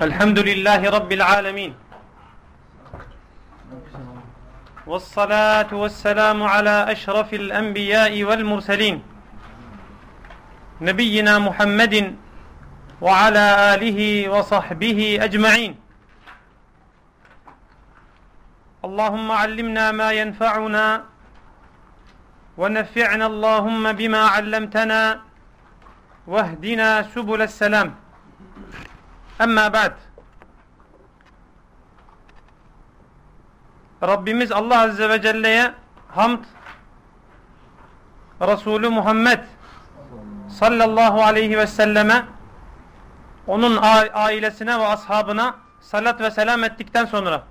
الحمد لله رب العالمين. والصلاة والسلام على أشرف الأنبياء والمرسلين. نبينا محمد وعلى آله وصحبه أجمعين. اللهم علمنا ما ينفعنا ونفعنا اللهم بما علمتنا واهدنا سبل السلام. Amma ba'd. Rabbimiz Allah Azze ve Celle'ye hamd, Resulü Muhammed sallallahu aleyhi ve selleme, onun ailesine ve ashabına salat ve selam ettikten sonra,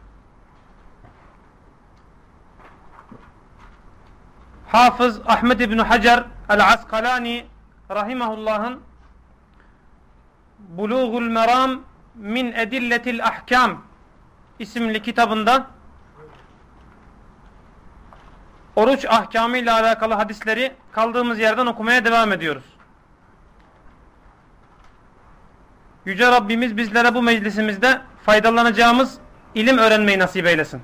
Hafız Ahmet İbni Hacer el-Askalani rahimahullah'ın Buluğul Meram min Edilletil Ahkam isimli kitabında oruç ahkamı ile alakalı hadisleri kaldığımız yerden okumaya devam ediyoruz. Yüce Rabbimiz bizlere bu meclisimizde faydalanacağımız ilim öğrenmeyi nasip eylesin.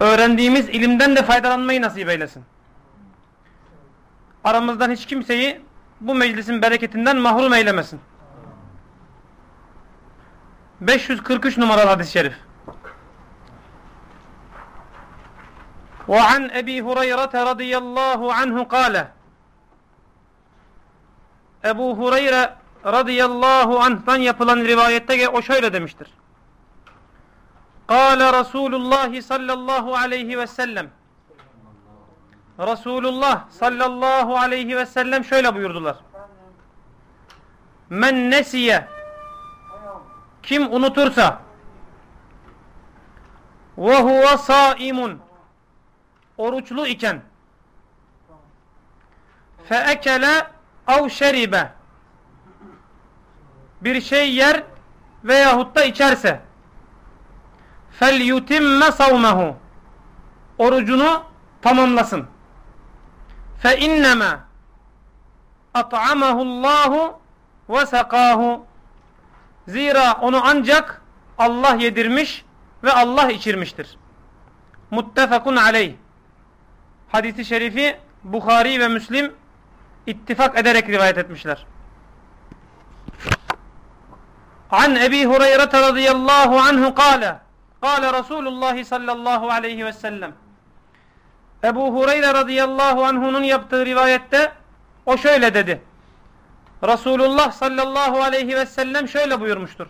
Öğrendiğimiz ilimden de faydalanmayı nasip eylesin. Aramızdan hiç kimseyi bu meclisin bereketinden mahrum eylemesin. 543 numaralı hadis-i şerif. وعن أبي هريرة رضي الله عنه قال Ebu Hureyre radıyallahu anh'tan yapılan rivayette o şöyle demiştir. Kale Resulullah sallallahu aleyhi ve sellem Resulullah sallallahu aleyhi ve sellem şöyle buyurdular. Men nesiye kim unutursa ve huve saimun oruçlu iken fe ekele av şeribe bir şey yer veyahut da içerse fel yutimme savmehu orucunu tamamlasın fe innema at'amahu Allahu ve sakahu zira onu ancak Allah yedirmiş ve Allah içirmiştir. Muttefakun aleyh. Hadisi şerifi Bukhari ve Müslim ittifak ederek rivayet etmişler. An Ebi Hureyre radıyallahu anhu kâle Kâle Resulullah sallallahu aleyhi ve sellem Ebu Hureyre radıyallahu anh'unun yaptığı rivayette o şöyle dedi. Resulullah sallallahu aleyhi ve sellem şöyle buyurmuştur.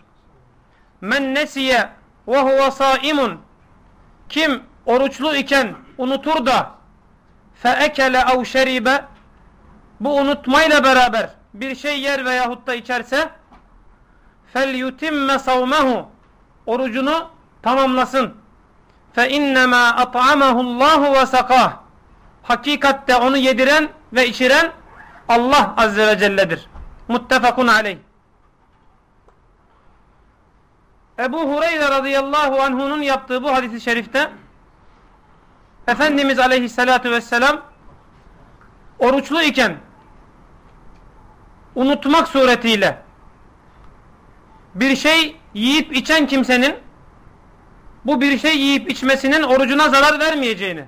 Men nesiye ve huve saimun kim oruçlu iken unutur da fe ekele ev şeribe bu unutmayla beraber bir şey yer veyahut da içerse fel yutimme savmehu orucunu tamamlasın fe innema at'amahu Allahu ve sakah. Hakikatte onu yediren ve içiren Allah azze ve celle'dir. Muttefakun aleyh. Ebu Hureyre radıyallahu anh'unun yaptığı bu hadisi şerifte Efendimiz aleyhissalatu vesselam oruçlu iken unutmak suretiyle bir şey yiyip içen kimsenin bu bir şey yiyip içmesinin orucuna zarar vermeyeceğini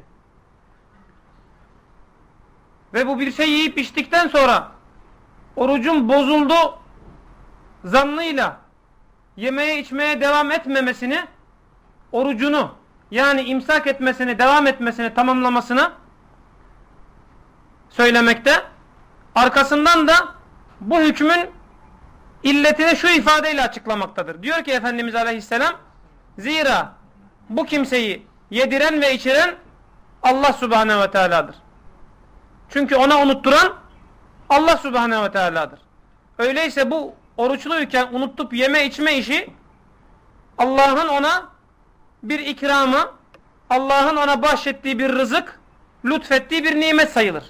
ve bu bir şey yiyip içtikten sonra orucun bozuldu zannıyla yemeye içmeye devam etmemesini orucunu yani imsak etmesini devam etmesini tamamlamasını söylemekte arkasından da bu hükmün illetini şu ifadeyle açıklamaktadır. Diyor ki Efendimiz Aleyhisselam zira bu kimseyi yediren ve içiren Allah Subhanahu ve Teala'dır. Çünkü ona unutturan Allah Subhanahu ve Teala'dır. Öyleyse bu oruçluyken unutup yeme içme işi Allah'ın ona bir ikramı, Allah'ın ona bahşettiği bir rızık, lütfettiği bir nimet sayılır.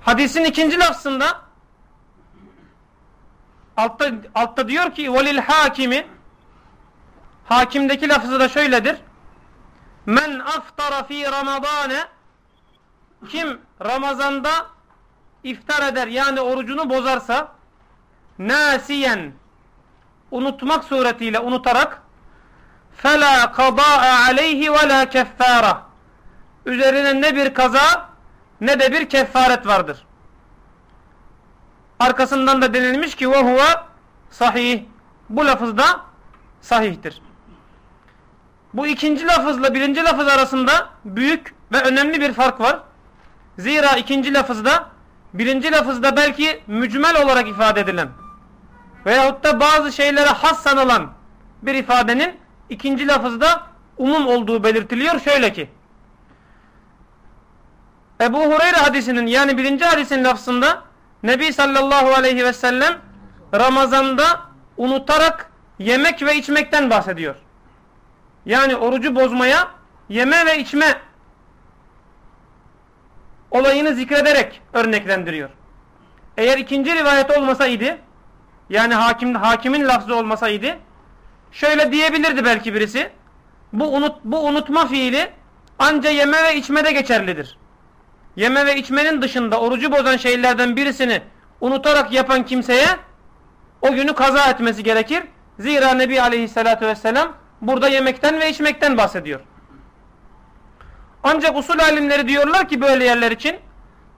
Hadisin ikinci lafzında altta, altta diyor ki velil hakimi hakimdeki lafızı da şöyledir. Men aftara fi ramadane kim Ramazanda iftar eder yani orucunu bozarsa nasiyen unutmak suretiyle unutarak fela kadaa aleyhi ve la keffara üzerine ne bir kaza ne de bir kefaret vardır. Arkasından da denilmiş ki ve huve sahih. Bu lafızda sahihtir. Bu ikinci lafızla birinci lafız arasında büyük ve önemli bir fark var. Zira ikinci lafızda birinci lafızda belki mücmel olarak ifade edilen veyahut da bazı şeylere has sanılan bir ifadenin ikinci lafızda umum olduğu belirtiliyor. Şöyle ki Ebu Hureyre hadisinin yani birinci hadisin lafzında Nebi sallallahu aleyhi ve sellem Ramazan'da unutarak yemek ve içmekten bahsediyor. Yani orucu bozmaya yeme ve içme olayını zikrederek örneklendiriyor. Eğer ikinci rivayet olmasaydı yani hakim, hakimin lafzı olmasaydı şöyle diyebilirdi belki birisi bu, unut, bu unutma fiili anca yeme ve içmede geçerlidir. Yeme ve içmenin dışında orucu bozan şeylerden birisini unutarak yapan kimseye o günü kaza etmesi gerekir. Zira Nebi Aleyhisselatü Vesselam burada yemekten ve içmekten bahsediyor. Ancak usul alimleri diyorlar ki böyle yerler için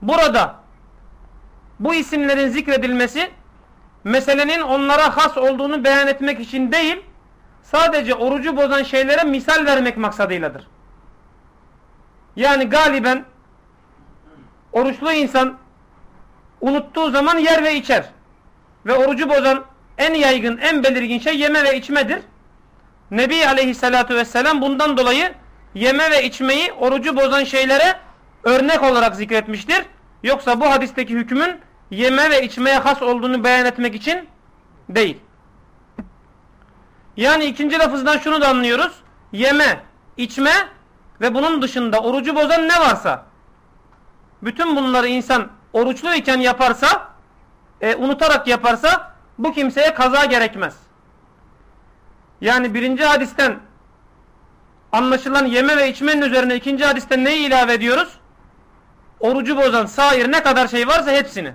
burada bu isimlerin zikredilmesi meselenin onlara has olduğunu beyan etmek için değil sadece orucu bozan şeylere misal vermek maksadıyladır. Yani galiben oruçlu insan unuttuğu zaman yer ve içer. Ve orucu bozan en yaygın, en belirgin şey yeme ve içmedir. Nebi aleyhissalatu vesselam bundan dolayı yeme ve içmeyi orucu bozan şeylere örnek olarak zikretmiştir. Yoksa bu hadisteki hükmün yeme ve içmeye has olduğunu beyan etmek için değil. Yani ikinci lafızdan şunu da anlıyoruz. Yeme, içme ve bunun dışında orucu bozan ne varsa bütün bunları insan oruçluyken yaparsa e, unutarak yaparsa bu kimseye kaza gerekmez. Yani birinci hadisten anlaşılan yeme ve içmenin üzerine ikinci hadisten neyi ilave ediyoruz? Orucu bozan sair ne kadar şey varsa hepsini.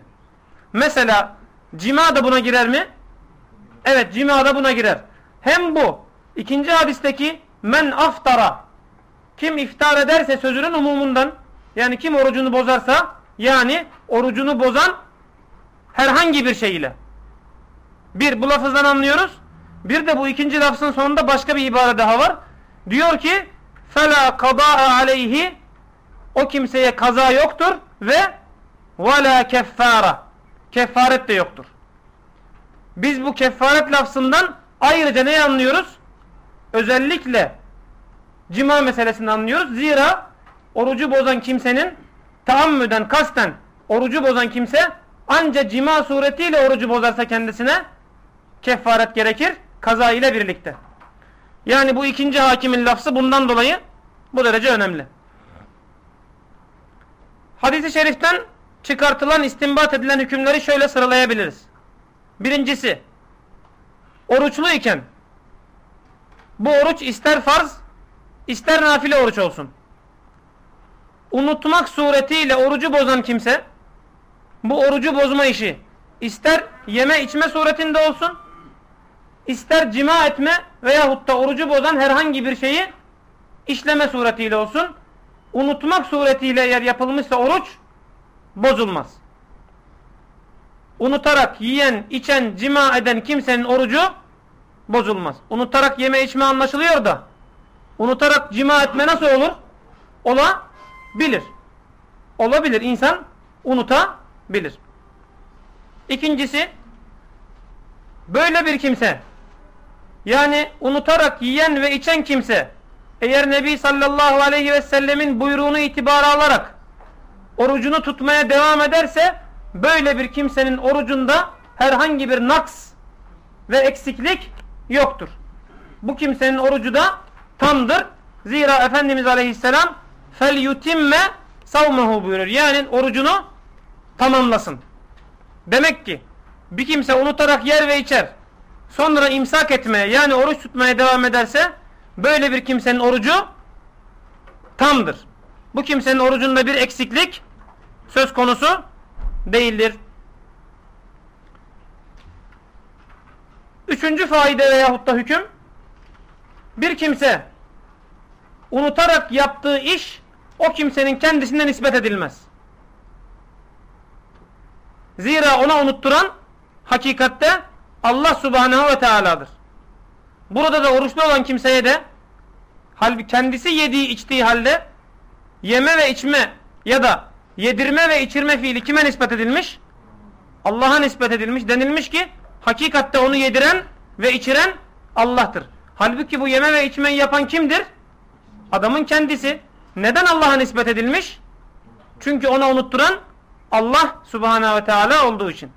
Mesela cima da buna girer mi? Evet cima da buna girer. Hem bu ikinci hadisteki men aftara kim iftar ederse sözünün umumundan yani kim orucunu bozarsa yani orucunu bozan herhangi bir şey ile. Bir bu lafızdan anlıyoruz. Bir de bu ikinci lafzın sonunda başka bir ibare daha var. Diyor ki fela kadaa aleyhi o kimseye kaza yoktur ve ve keffara kefaret de yoktur. Biz bu kefaret lafzından ayrıca ne anlıyoruz? Özellikle cima meselesini anlıyoruz. Zira orucu bozan kimsenin taammüden kasten orucu bozan kimse anca cima suretiyle orucu bozarsa kendisine kefaret gerekir kaza ile birlikte. Yani bu ikinci hakimin lafzı bundan dolayı bu derece önemli. Hadis-i şeriften çıkartılan istinbat edilen hükümleri şöyle sıralayabiliriz. Birincisi oruçlu iken bu oruç ister farz ister nafile oruç olsun. Unutmak suretiyle orucu bozan kimse bu orucu bozma işi ister yeme içme suretinde olsun ister cima etme veyahut da orucu bozan herhangi bir şeyi işleme suretiyle olsun unutmak suretiyle eğer yapılmışsa oruç bozulmaz. Unutarak yiyen, içen, cima eden kimsenin orucu bozulmaz. Unutarak yeme içme anlaşılıyor da unutarak cima etme nasıl olur? Ola bilir. Olabilir. İnsan unutabilir. İkincisi böyle bir kimse yani unutarak yiyen ve içen kimse eğer Nebi sallallahu aleyhi ve sellemin buyruğunu itibara alarak orucunu tutmaya devam ederse böyle bir kimsenin orucunda herhangi bir naks ve eksiklik yoktur. Bu kimsenin orucu da tamdır. Zira Efendimiz Aleyhisselam fel yutimme savmehu buyurur. Yani orucunu tamamlasın. Demek ki bir kimse unutarak yer ve içer sonra imsak etmeye yani oruç tutmaya devam ederse böyle bir kimsenin orucu tamdır. Bu kimsenin orucunda bir eksiklik söz konusu değildir. Üçüncü faide veyahut da hüküm bir kimse unutarak yaptığı iş o kimsenin kendisine nispet edilmez. Zira ona unutturan hakikatte Allah subhanehu ve teala'dır. Burada da oruçlu olan kimseye de halbuki kendisi yediği içtiği halde yeme ve içme ya da yedirme ve içirme fiili kime nispet edilmiş? Allah'a nispet edilmiş. Denilmiş ki hakikatte onu yediren ve içiren Allah'tır. Halbuki bu yeme ve içmeyi yapan kimdir? Adamın kendisi. Neden Allah'a nispet edilmiş? Çünkü ona unutturan Allah subhanahu ve teala olduğu için.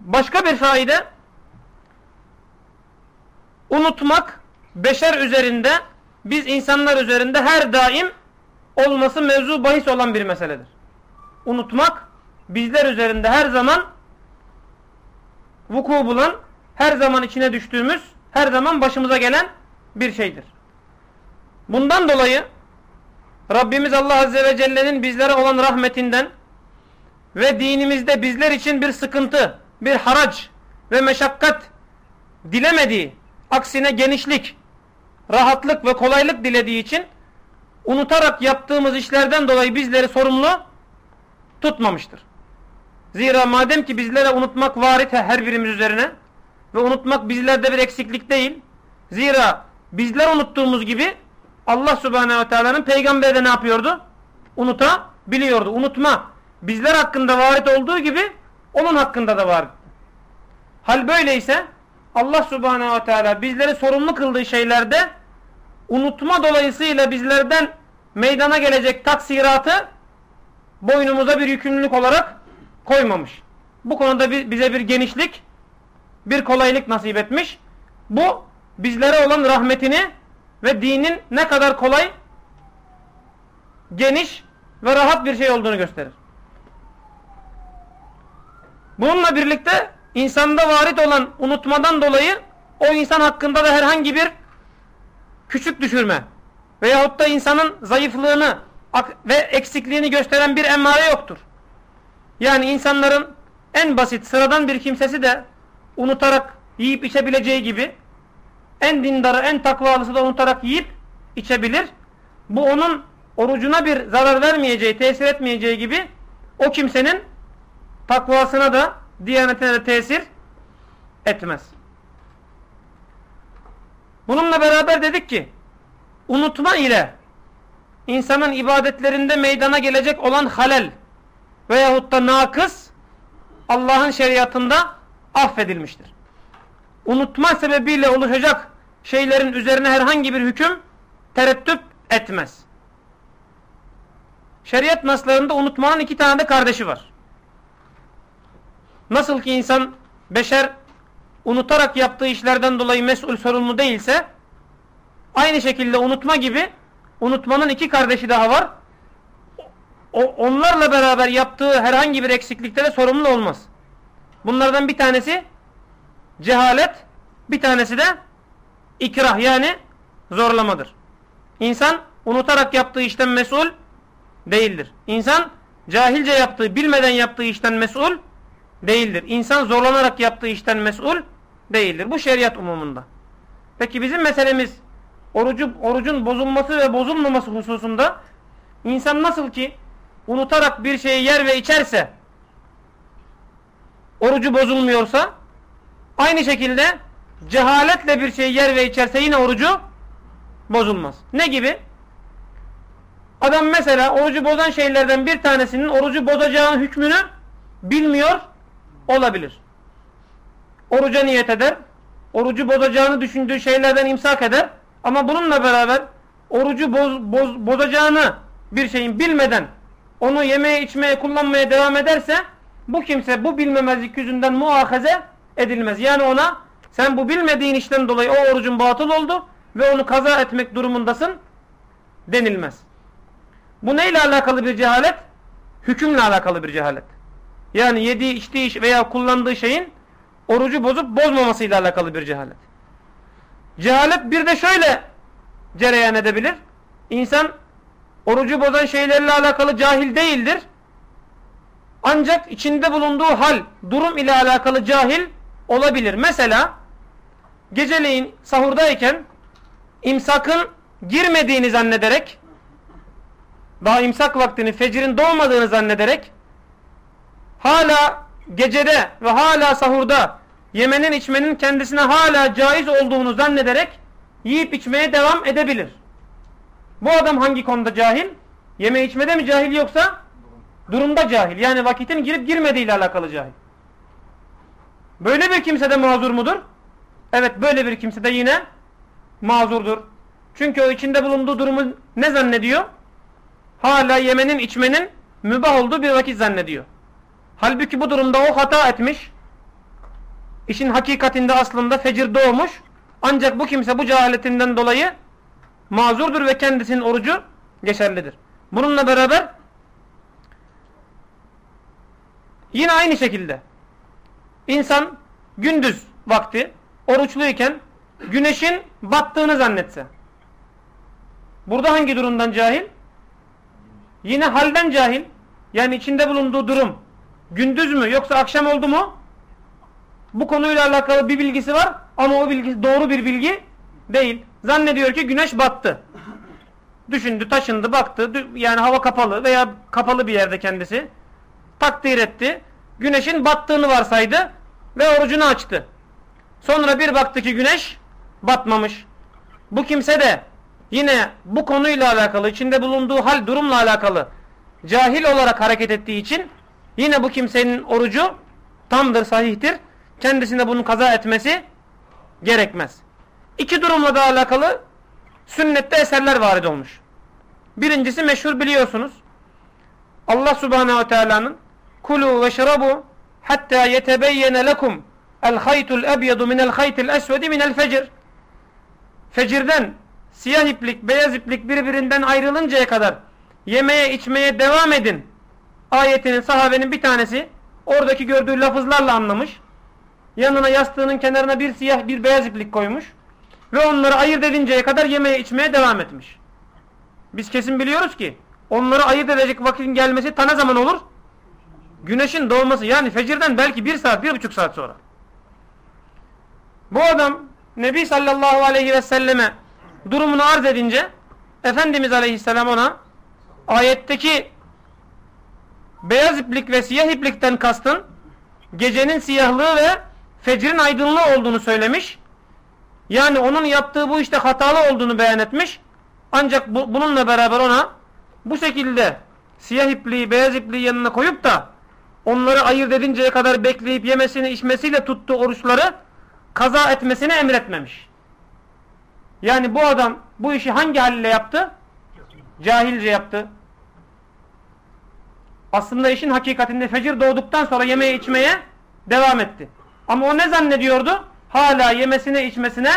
Başka bir faide unutmak beşer üzerinde biz insanlar üzerinde her daim olması mevzu bahis olan bir meseledir. Unutmak bizler üzerinde her zaman vuku bulan, her zaman içine düştüğümüz, her zaman başımıza gelen bir şeydir. Bundan dolayı Rabbimiz Allah Azze ve Celle'nin bizlere olan rahmetinden ve dinimizde bizler için bir sıkıntı, bir harac ve meşakkat dilemediği, aksine genişlik, rahatlık ve kolaylık dilediği için unutarak yaptığımız işlerden dolayı bizleri sorumlu tutmamıştır. Zira madem ki bizlere unutmak varit her birimiz üzerine ve unutmak bizlerde bir eksiklik değil. Zira bizler unuttuğumuz gibi Allah subhanehu ve teala'nın peygamberi de ne yapıyordu? Unutabiliyordu. Unutma bizler hakkında varit olduğu gibi onun hakkında da var. Hal böyleyse Allah subhanehu ve teala bizleri sorumlu kıldığı şeylerde unutma dolayısıyla bizlerden meydana gelecek taksiratı boynumuza bir yükümlülük olarak koymamış. Bu konuda bize bir genişlik, bir kolaylık nasip etmiş. Bu bizlere olan rahmetini ve dinin ne kadar kolay, geniş ve rahat bir şey olduğunu gösterir. Bununla birlikte insanda varit olan unutmadan dolayı o insan hakkında da herhangi bir küçük düşürme veyahut da insanın zayıflığını ve eksikliğini gösteren bir emmare yoktur. Yani insanların en basit sıradan bir kimsesi de unutarak yiyip içebileceği gibi en dindarı en takvalısı da unutarak yiyip içebilir. Bu onun orucuna bir zarar vermeyeceği, tesir etmeyeceği gibi o kimsenin takvasına da diyanetine de tesir etmez. Bununla beraber dedik ki unutma ile insanın ibadetlerinde meydana gelecek olan halel veyahut da nakıs Allah'ın şeriatında affedilmiştir. Unutma sebebiyle oluşacak şeylerin üzerine herhangi bir hüküm tereddüt etmez. Şeriat naslarında unutmanın iki tane de kardeşi var. Nasıl ki insan beşer unutarak yaptığı işlerden dolayı mesul sorumlu değilse aynı şekilde unutma gibi unutmanın iki kardeşi daha var. O, onlarla beraber yaptığı herhangi bir eksiklikte de sorumlu olmaz. Bunlardan bir tanesi cehalet, bir tanesi de ikrah yani zorlamadır. İnsan unutarak yaptığı işten mesul değildir. İnsan cahilce yaptığı, bilmeden yaptığı işten mesul değildir. İnsan zorlanarak yaptığı işten mesul değildir. Bu şeriat umumunda. Peki bizim meselemiz orucu, orucun bozulması ve bozulmaması hususunda insan nasıl ki unutarak bir şeyi yer ve içerse orucu bozulmuyorsa aynı şekilde cehaletle bir şeyi yer ve içerse yine orucu bozulmaz. Ne gibi? Adam mesela orucu bozan şeylerden bir tanesinin orucu bozacağının hükmünü bilmiyor olabilir. Oruca niyet eder. Orucu bozacağını düşündüğü şeylerden imsak eder. Ama bununla beraber orucu boz, boz, bozacağını bir şeyin bilmeden onu yemeye içmeye kullanmaya devam ederse bu kimse bu bilmemezlik yüzünden muahaze edilmez. Yani ona sen bu bilmediğin işten dolayı o orucun batıl oldu ve onu kaza etmek durumundasın denilmez. Bu neyle alakalı bir cehalet? Hükümle alakalı bir cehalet. Yani yediği içtiği veya kullandığı şeyin orucu bozup bozmamasıyla alakalı bir cehalet. Cehalet bir de şöyle cereyan edebilir. İnsan orucu bozan şeylerle alakalı cahil değildir. Ancak içinde bulunduğu hal, durum ile alakalı cahil olabilir. Mesela geceleyin sahurdayken imsakın girmediğini zannederek daha imsak vaktini fecrin doğmadığını zannederek hala gecede ve hala sahurda yemenin içmenin kendisine hala caiz olduğunu zannederek yiyip içmeye devam edebilir. Bu adam hangi konuda cahil? Yeme içmede mi cahil yoksa durumda cahil. Yani vakitin girip girmediği alakalı cahil. Böyle bir kimse de mazur mudur? Evet böyle bir kimse de yine mazurdur. Çünkü o içinde bulunduğu durumu ne zannediyor? Hala yemenin içmenin mübah olduğu bir vakit zannediyor. Halbuki bu durumda o hata etmiş. İşin hakikatinde aslında fecir doğmuş. Ancak bu kimse bu cehaletinden dolayı mazurdur ve kendisinin orucu geçerlidir. Bununla beraber yine aynı şekilde insan gündüz vakti oruçluyken güneşin battığını zannetse. Burada hangi durumdan cahil? Yine halden cahil. Yani içinde bulunduğu durum gündüz mü yoksa akşam oldu mu? Bu konuyla alakalı bir bilgisi var ama o bilgi doğru bir bilgi değil. Zannediyor ki güneş battı. Düşündü, taşındı, baktı. Yani hava kapalı veya kapalı bir yerde kendisi. Takdir etti. Güneşin battığını varsaydı ve orucunu açtı. Sonra bir baktı ki güneş batmamış. Bu kimse de yine bu konuyla alakalı, içinde bulunduğu hal durumla alakalı cahil olarak hareket ettiği için yine bu kimsenin orucu tamdır, sahihtir. Kendisine bunu kaza etmesi gerekmez. İki durumla da alakalı sünnette eserler varid olmuş. Birincisi meşhur biliyorsunuz. Allah Subhanahu ve Teala'nın kulu ve şerabu hatta yetebeyyene lekum el haytul ebyadu minel haytil esvedi minel fecir fecirden siyah iplik beyaz iplik birbirinden ayrılıncaya kadar yemeye içmeye devam edin ayetinin sahabenin bir tanesi oradaki gördüğü lafızlarla anlamış yanına yastığının kenarına bir siyah bir beyaz iplik koymuş ve onları ayırt edinceye kadar yemeye içmeye devam etmiş. Biz kesin biliyoruz ki onları ayırt edecek vakitin gelmesi ta ne zaman olur? Güneşin doğması yani fecirden belki bir saat bir buçuk saat sonra. Bu adam Nebi sallallahu aleyhi ve selleme durumunu arz edince Efendimiz aleyhisselam ona ayetteki beyaz iplik ve siyah iplikten kastın gecenin siyahlığı ve fecrin aydınlığı olduğunu söylemiş. Yani onun yaptığı bu işte hatalı olduğunu beyan etmiş. Ancak bu, bununla beraber ona bu şekilde siyah ipliği, beyaz ipliği yanına koyup da onları ayırt edinceye kadar bekleyip yemesini, içmesiyle tuttuğu oruçları kaza etmesini emretmemiş. Yani bu adam bu işi hangi haliyle yaptı? Cahilce yaptı. Aslında işin hakikatinde fecir doğduktan sonra yemeye içmeye devam etti. Ama o ne zannediyordu? Hala yemesine içmesine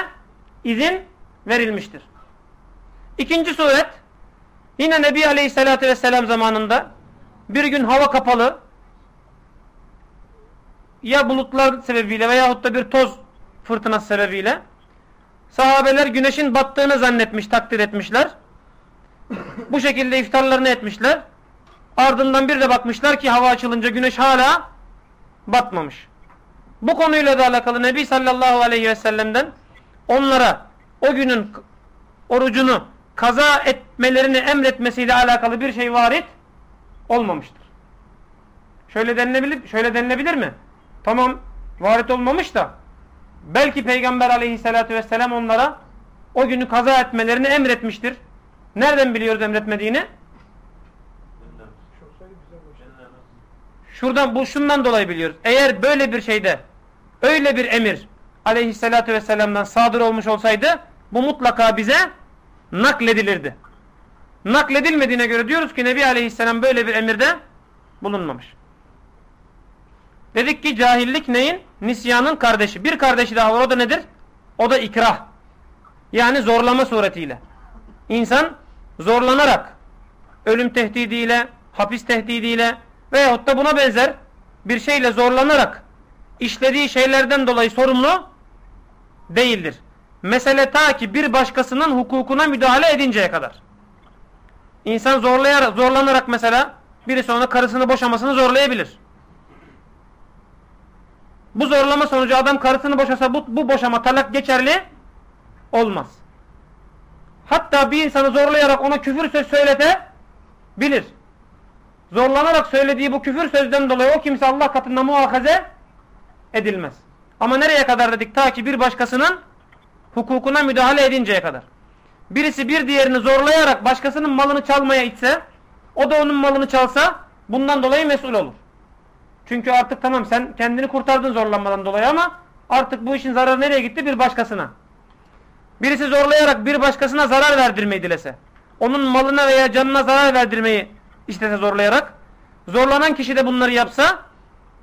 izin verilmiştir. İkinci suret yine Nebi Aleyhisselatü Vesselam zamanında bir gün hava kapalı ya bulutlar sebebiyle veyahut da bir toz fırtınası sebebiyle sahabeler güneşin battığını zannetmiş, takdir etmişler. Bu şekilde iftarlarını etmişler. Ardından bir de bakmışlar ki hava açılınca güneş hala batmamış. Bu konuyla da alakalı Nebi sallallahu aleyhi ve sellem'den onlara o günün orucunu kaza etmelerini emretmesiyle alakalı bir şey varit olmamıştır. Şöyle denilebilir, şöyle denilebilir mi? Tamam varit olmamış da belki Peygamber aleyhissalatü vesselam onlara o günü kaza etmelerini emretmiştir. Nereden biliyoruz emretmediğini? Şuradan bu şundan dolayı biliyoruz. Eğer böyle bir şeyde öyle bir emir aleyhissalatü vesselam'dan sadır olmuş olsaydı bu mutlaka bize nakledilirdi. Nakledilmediğine göre diyoruz ki Nebi aleyhisselam böyle bir emirde bulunmamış. Dedik ki cahillik neyin? Nisyanın kardeşi. Bir kardeşi daha var o da nedir? O da ikrah. Yani zorlama suretiyle. İnsan zorlanarak ölüm tehdidiyle, hapis tehdidiyle veyahut da buna benzer bir şeyle zorlanarak işlediği şeylerden dolayı sorumlu değildir. Mesele ta ki bir başkasının hukukuna müdahale edinceye kadar. İnsan zorlayarak, zorlanarak mesela birisi ona karısını boşamasını zorlayabilir. Bu zorlama sonucu adam karısını boşasa bu, bu boşama talak geçerli olmaz. Hatta bir insanı zorlayarak ona küfür söz söyletebilir. Zorlanarak söylediği bu küfür sözden dolayı o kimse Allah katında muhakaze edilmez. Ama nereye kadar dedik? Ta ki bir başkasının hukukuna müdahale edinceye kadar. Birisi bir diğerini zorlayarak başkasının malını çalmaya itse, o da onun malını çalsa bundan dolayı mesul olur. Çünkü artık tamam sen kendini kurtardın zorlanmadan dolayı ama artık bu işin zararı nereye gitti? Bir başkasına. Birisi zorlayarak bir başkasına zarar verdirmeyi dilese. Onun malına veya canına zarar verdirmeyi istese zorlayarak. Zorlanan kişi de bunları yapsa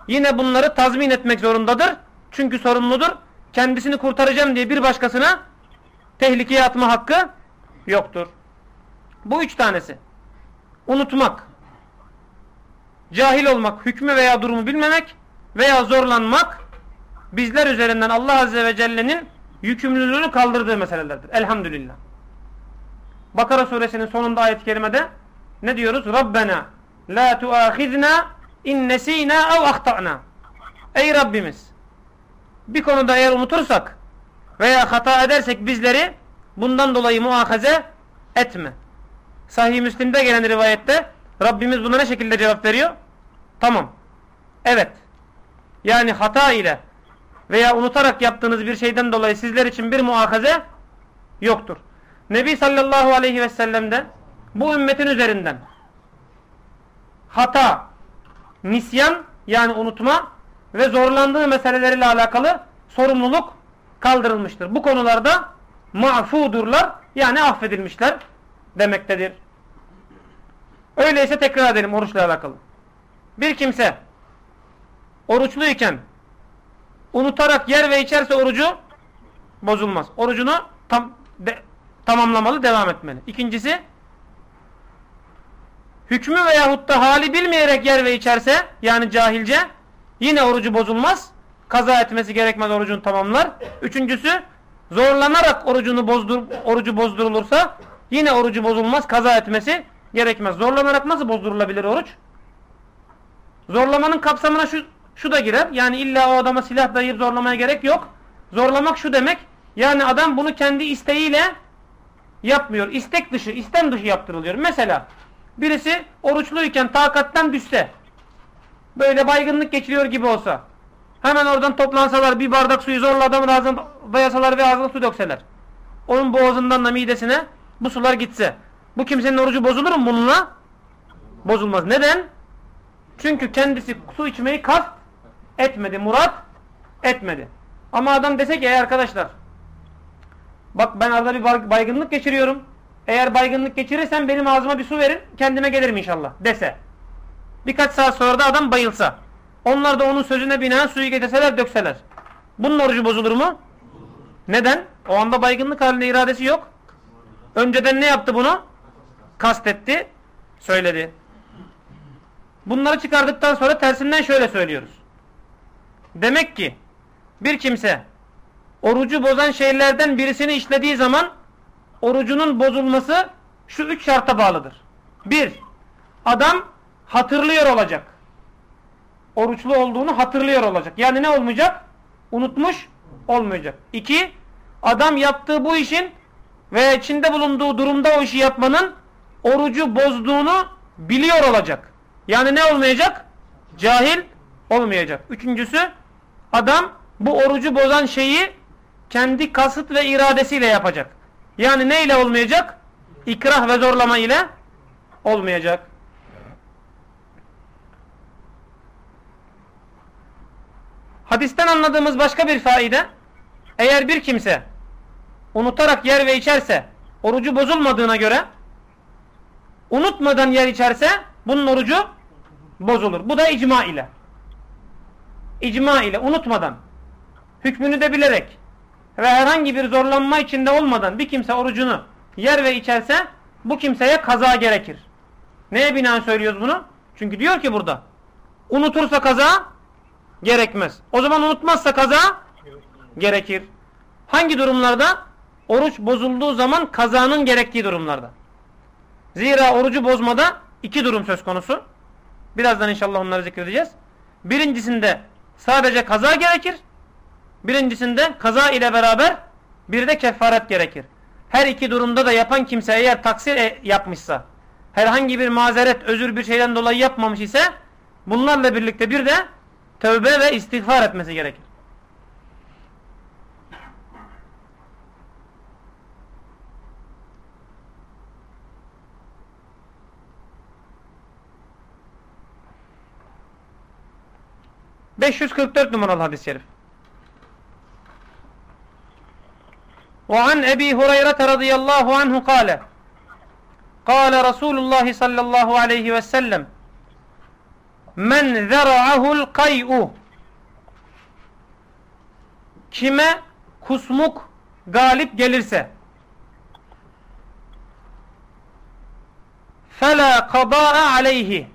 yine bunları tazmin etmek zorundadır. Çünkü sorumludur. Kendisini kurtaracağım diye bir başkasına tehlikeye atma hakkı yoktur. Bu üç tanesi. Unutmak, cahil olmak, hükmü veya durumu bilmemek veya zorlanmak bizler üzerinden Allah Azze ve Celle'nin yükümlülüğünü kaldırdığı meselelerdir. Elhamdülillah. Bakara suresinin sonunda ayet-i kerimede ne diyoruz? Rabbena la tuahizna in nesina ev ahtana. Ey Rabbimiz bir konuda eğer unutursak veya hata edersek bizleri bundan dolayı muahaze etme. Sahih Müslim'de gelen rivayette Rabbimiz buna ne şekilde cevap veriyor? Tamam. Evet. Yani hata ile veya unutarak yaptığınız bir şeyden dolayı sizler için bir muakaze yoktur. Nebi sallallahu aleyhi ve sellem'den bu ümmetin üzerinden hata, nisyan yani unutma ve zorlandığı meseleleriyle alakalı sorumluluk kaldırılmıştır. Bu konularda ma'fudurlar yani affedilmişler demektedir. Öyleyse tekrar edelim oruçla alakalı. Bir kimse oruçluyken unutarak yer ve içerse orucu bozulmaz. Orucunu tam de, tamamlamalı, devam etmeli. İkincisi hükmü veyahut da hali bilmeyerek yer ve içerse yani cahilce yine orucu bozulmaz. Kaza etmesi gerekmez orucunu tamamlar. Üçüncüsü zorlanarak orucunu bozdur, orucu bozdurulursa yine orucu bozulmaz. Kaza etmesi gerekmez. Zorlanarak nasıl bozdurulabilir oruç? Zorlamanın kapsamına şu, şu da girer. Yani illa o adama silah dayayıp zorlamaya gerek yok. Zorlamak şu demek. Yani adam bunu kendi isteğiyle yapmıyor. İstek dışı, istem dışı yaptırılıyor. Mesela birisi oruçluyken takatten düşse böyle baygınlık geçiriyor gibi olsa hemen oradan toplansalar bir bardak suyu zorla adamın ağzına dayasalar ve ağzına su dökseler. Onun boğazından da midesine bu sular gitse. Bu kimsenin orucu bozulur mu bununla? Bozulmaz. Neden? Çünkü kendisi su içmeyi kast etmedi. Murat etmedi. Ama adam dese ki ey arkadaşlar bak ben arada bir baygınlık geçiriyorum. Eğer baygınlık geçirirsem benim ağzıma bir su verin kendime gelirim inşallah dese. Birkaç saat sonra da adam bayılsa. Onlar da onun sözüne binaen suyu getirseler dökseler. Bunun orucu bozulur mu? Neden? O anda baygınlık halinde iradesi yok. Önceden ne yaptı bunu? Kastetti, söyledi. Bunları çıkardıktan sonra tersinden şöyle söylüyoruz. Demek ki bir kimse orucu bozan şeylerden birisini işlediği zaman orucunun bozulması şu üç şarta bağlıdır. Bir, adam hatırlıyor olacak. Oruçlu olduğunu hatırlıyor olacak. Yani ne olmayacak? Unutmuş olmayacak. İki, adam yaptığı bu işin ve içinde bulunduğu durumda o işi yapmanın orucu bozduğunu biliyor olacak. Yani ne olmayacak? Cahil olmayacak. Üçüncüsü adam bu orucu bozan şeyi kendi kasıt ve iradesiyle yapacak. Yani ne ile olmayacak? İkrah ve zorlama ile olmayacak. Hadisten anladığımız başka bir faide eğer bir kimse unutarak yer ve içerse orucu bozulmadığına göre unutmadan yer içerse bunun orucu bozulur. Bu da icma ile. İcma ile unutmadan hükmünü de bilerek ve herhangi bir zorlanma içinde olmadan bir kimse orucunu yer ve içerse bu kimseye kaza gerekir. Neye binaen söylüyoruz bunu? Çünkü diyor ki burada unutursa kaza gerekmez. O zaman unutmazsa kaza gerekir. Hangi durumlarda? Oruç bozulduğu zaman kazanın gerektiği durumlarda. Zira orucu bozmada iki durum söz konusu. Birazdan inşallah onları zikredeceğiz. Birincisinde sadece kaza gerekir. Birincisinde kaza ile beraber bir de kefaret gerekir. Her iki durumda da yapan kimse eğer taksir e, yapmışsa, herhangi bir mazeret, özür bir şeyden dolayı yapmamış ise bunlarla birlikte bir de tövbe ve istiğfar etmesi gerekir. ...544 numaralı hadis-i şerif. وعن أبي هريرة رضي الله عنه قال قال رسول الله صلى الله عليه وسلم Men zera'ahul kay'u Kime kusmuk galip gelirse fela kadaa aleyhi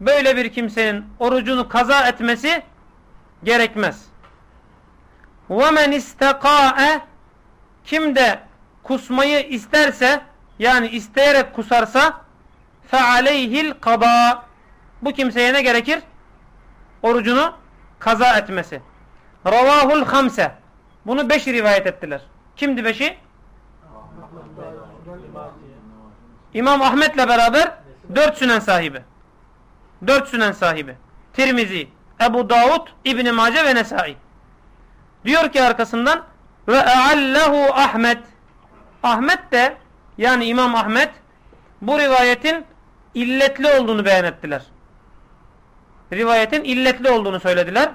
böyle bir kimsenin orucunu kaza etmesi gerekmez. Men isteka'e kim de kusmayı isterse yani isteyerek kusarsa aleyhil kada bu kimseye ne gerekir? Orucunu kaza etmesi. Ravahul hamse. Bunu beş rivayet ettiler. Kimdi beşi? İmam Ahmet'le beraber dört sünen sahibi. Dört sünen sahibi. Tirmizi, Ebu Davud, İbn-i Mace ve Nesai. Diyor ki arkasından ve eallehu Ahmet. Ahmet de yani İmam Ahmet bu rivayetin illetli olduğunu beyan ettiler rivayetin illetli olduğunu söylediler.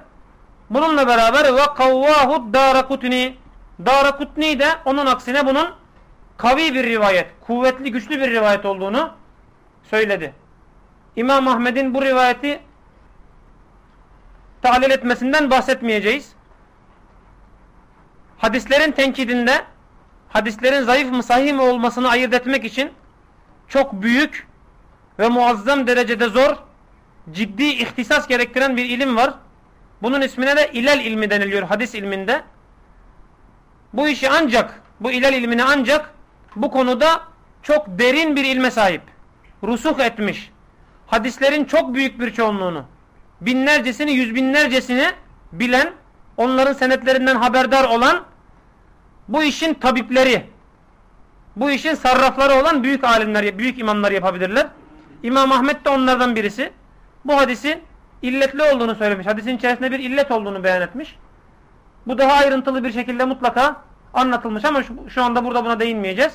Bununla beraber ve kavvahu darakutni darakutni de onun aksine bunun kavi bir rivayet, kuvvetli güçlü bir rivayet olduğunu söyledi. İmam Ahmed'in bu rivayeti tahlil etmesinden bahsetmeyeceğiz. Hadislerin tenkidinde hadislerin zayıf mı sahih mi olmasını ayırt etmek için çok büyük ve muazzam derecede zor ciddi ihtisas gerektiren bir ilim var. Bunun ismine de ilel ilmi deniliyor hadis ilminde. Bu işi ancak, bu ilel ilmini ancak bu konuda çok derin bir ilme sahip. Rusuh etmiş. Hadislerin çok büyük bir çoğunluğunu, binlercesini, yüz binlercesini bilen, onların senetlerinden haberdar olan bu işin tabipleri, bu işin sarrafları olan büyük alimler, büyük imamlar yapabilirler. İmam Ahmet de onlardan birisi bu hadisin illetli olduğunu söylemiş. Hadisin içerisinde bir illet olduğunu beyan etmiş. Bu daha ayrıntılı bir şekilde mutlaka anlatılmış ama şu, şu anda burada buna değinmeyeceğiz.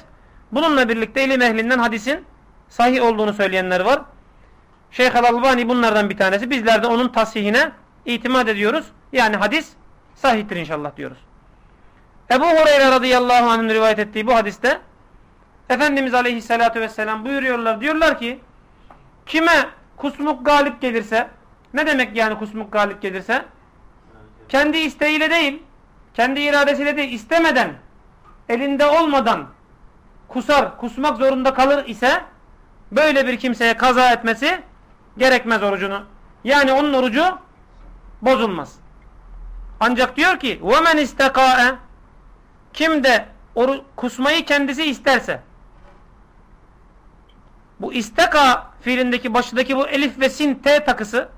Bununla birlikte ilim ehlinden hadisin sahih olduğunu söyleyenler var. Şeyh Al-Albani bunlardan bir tanesi. Bizler de onun tasihine itimat ediyoruz. Yani hadis sahihtir inşallah diyoruz. Ebu Hureyre radıyallahu anh'ın rivayet ettiği bu hadiste Efendimiz aleyhissalatu vesselam buyuruyorlar. Diyorlar ki kime kusmuk galip gelirse ne demek yani kusmuk galip gelirse? Kendi isteğiyle değil, kendi iradesiyle değil, istemeden, elinde olmadan kusar, kusmak zorunda kalır ise böyle bir kimseye kaza etmesi gerekmez orucunu. Yani onun orucu bozulmaz. Ancak diyor ki وَمَنْ اِسْتَقَاءَ Kim de kusmayı kendisi isterse bu isteka fiilindeki başındaki bu elif ve sin t takısı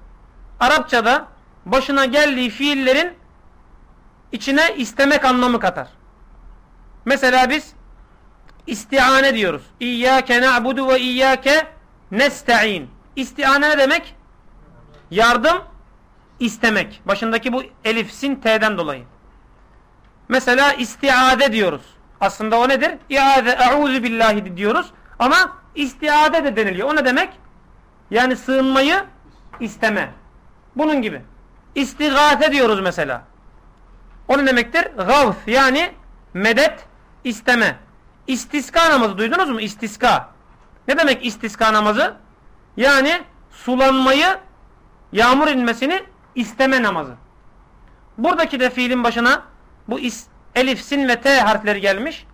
Arapçada başına geldiği fiillerin içine istemek anlamı katar. Mesela biz istiane diyoruz. İyyâke na'budu ve iyyâke nesta'in. İstiane ne demek? Yardım istemek. Başındaki bu elif sin t'den dolayı. Mesela istiade diyoruz. Aslında o nedir? İade e'ûzü billahi diyoruz. Ama İstiade de deniliyor. O ne demek? Yani sığınmayı isteme. Bunun gibi. İstigate diyoruz mesela. O ne demektir? Gavs yani medet isteme. İstiska namazı duydunuz mu? İstiska. Ne demek istiska namazı? Yani sulanmayı, yağmur inmesini isteme namazı. Buradaki de fiilin başına bu is, elif, sin ve t harfleri gelmiş.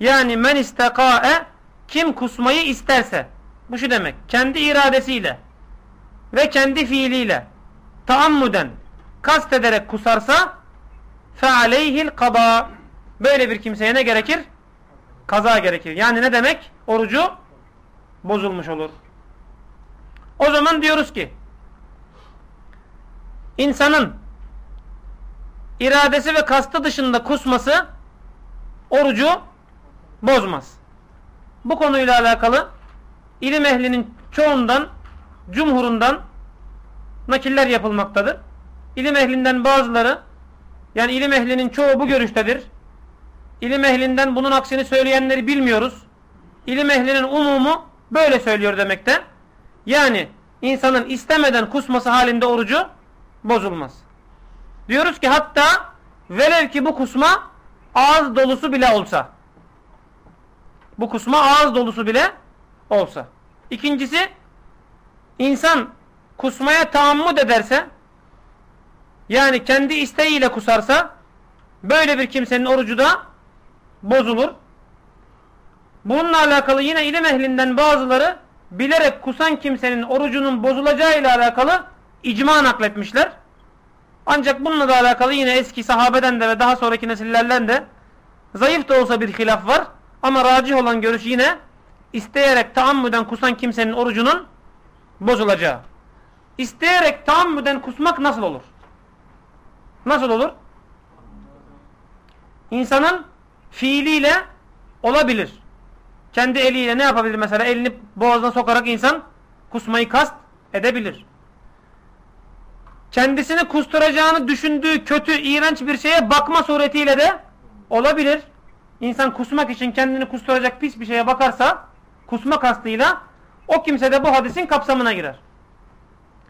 Yani men istekâe kim kusmayı isterse bu şu demek kendi iradesiyle ve kendi fiiliyle taammuden kast ederek kusarsa fe aleyhil kaba böyle bir kimseye ne gerekir? Kaza gerekir. Yani ne demek? Orucu bozulmuş olur. O zaman diyoruz ki insanın iradesi ve kastı dışında kusması orucu bozmaz. Bu konuyla alakalı ilim ehlinin çoğundan, cumhurundan nakiller yapılmaktadır. İlim ehlinden bazıları yani ilim ehlinin çoğu bu görüştedir. İlim ehlinden bunun aksini söyleyenleri bilmiyoruz. İlim ehlinin umumu böyle söylüyor demekte. Yani insanın istemeden kusması halinde orucu bozulmaz. Diyoruz ki hatta velev ki bu kusma ağız dolusu bile olsa. Bu kusma ağız dolusu bile olsa. İkincisi insan kusmaya taammud ederse yani kendi isteğiyle kusarsa böyle bir kimsenin orucu da bozulur. Bununla alakalı yine ilim ehlinden bazıları bilerek kusan kimsenin orucunun bozulacağı ile alakalı icma nakletmişler. Ancak bununla da alakalı yine eski sahabeden de ve daha sonraki nesillerden de zayıf da olsa bir hilaf var. Ama racih olan görüş yine isteyerek taammüden kusan kimsenin orucunun bozulacağı. İsteyerek taammüden kusmak nasıl olur? Nasıl olur? İnsanın fiiliyle olabilir. Kendi eliyle ne yapabilir mesela? Elini boğazına sokarak insan kusmayı kast edebilir. Kendisini kusturacağını düşündüğü kötü, iğrenç bir şeye bakma suretiyle de olabilir. İnsan kusmak için kendini kusturacak pis bir şeye bakarsa kusma kastıyla o kimse de bu hadisin kapsamına girer.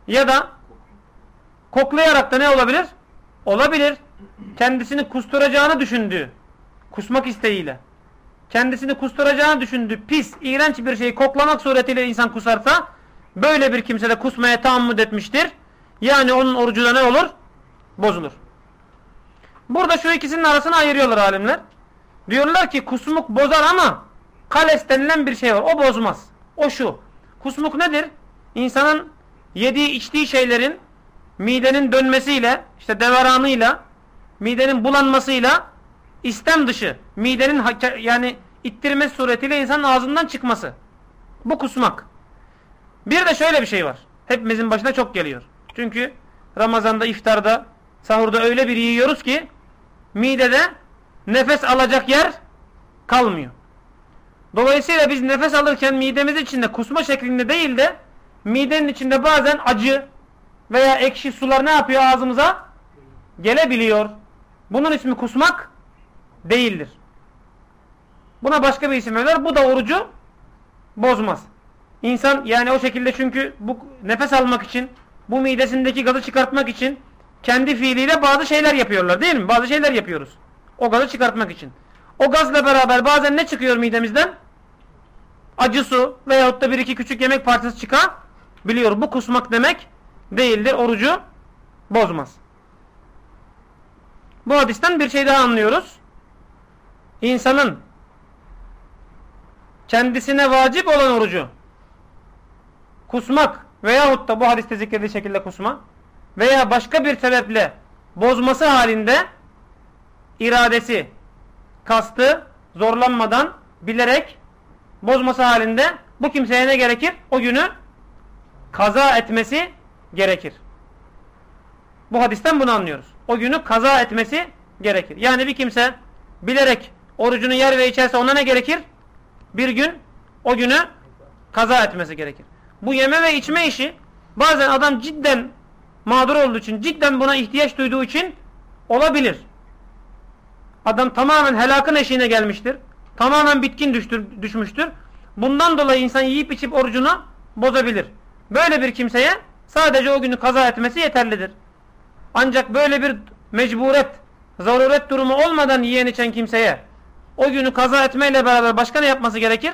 Ya da koklayarak da ne olabilir? Olabilir. Kendisini kusturacağını düşündüğü, kusmak isteğiyle, kendisini kusturacağını düşündüğü pis, iğrenç bir şeyi koklamak suretiyle insan kusarsa, böyle bir kimse de kusmaya tahammüd etmiştir. Yani onun orucu da ne olur? Bozulur. Burada şu ikisinin arasını ayırıyorlar alimler. Diyorlar ki kusmuk bozar ama kales denilen bir şey var. O bozmaz. O şu. Kusmuk nedir? İnsanın yediği içtiği şeylerin midenin dönmesiyle, işte deveranıyla, midenin bulanmasıyla istem dışı, midenin yani ittirme suretiyle insanın ağzından çıkması. Bu kusmak. Bir de şöyle bir şey var. Hepimizin başına çok geliyor. Çünkü Ramazan'da, iftarda, sahurda öyle bir yiyoruz ki midede nefes alacak yer kalmıyor. Dolayısıyla biz nefes alırken midemiz içinde kusma şeklinde değil de midenin içinde bazen acı veya ekşi sular ne yapıyor ağzımıza? Gelebiliyor. Bunun ismi kusmak değildir. Buna başka bir isim veriyorlar. Bu da orucu bozmaz. İnsan yani o şekilde çünkü bu nefes almak için bu midesindeki gazı çıkartmak için kendi fiiliyle bazı şeyler yapıyorlar değil mi? Bazı şeyler yapıyoruz. O gazı çıkartmak için. O gazla beraber bazen ne çıkıyor midemizden? Acı su veyahut da bir iki küçük yemek parçası çıkabiliyor. Bu kusmak demek değildir. Orucu bozmaz. Bu hadisten bir şey daha anlıyoruz. İnsanın kendisine vacip olan orucu kusmak veyahut da bu hadiste zikredildiği şekilde kusma veya başka bir sebeple bozması halinde iradesi, kastı zorlanmadan bilerek bozması halinde bu kimseye ne gerekir? O günü kaza etmesi gerekir. Bu hadisten bunu anlıyoruz. O günü kaza etmesi gerekir. Yani bir kimse bilerek orucunu yer ve içerse ona ne gerekir? Bir gün o günü kaza etmesi gerekir. Bu yeme ve içme işi bazen adam cidden mağdur olduğu için, cidden buna ihtiyaç duyduğu için olabilir. Adam tamamen helakın eşiğine gelmiştir. Tamamen bitkin düştür, düşmüştür. Bundan dolayı insan yiyip içip orucunu bozabilir. Böyle bir kimseye sadece o günü kaza etmesi yeterlidir. Ancak böyle bir mecburet, zaruret durumu olmadan yiyen içen kimseye o günü kaza etmeyle beraber başka ne yapması gerekir?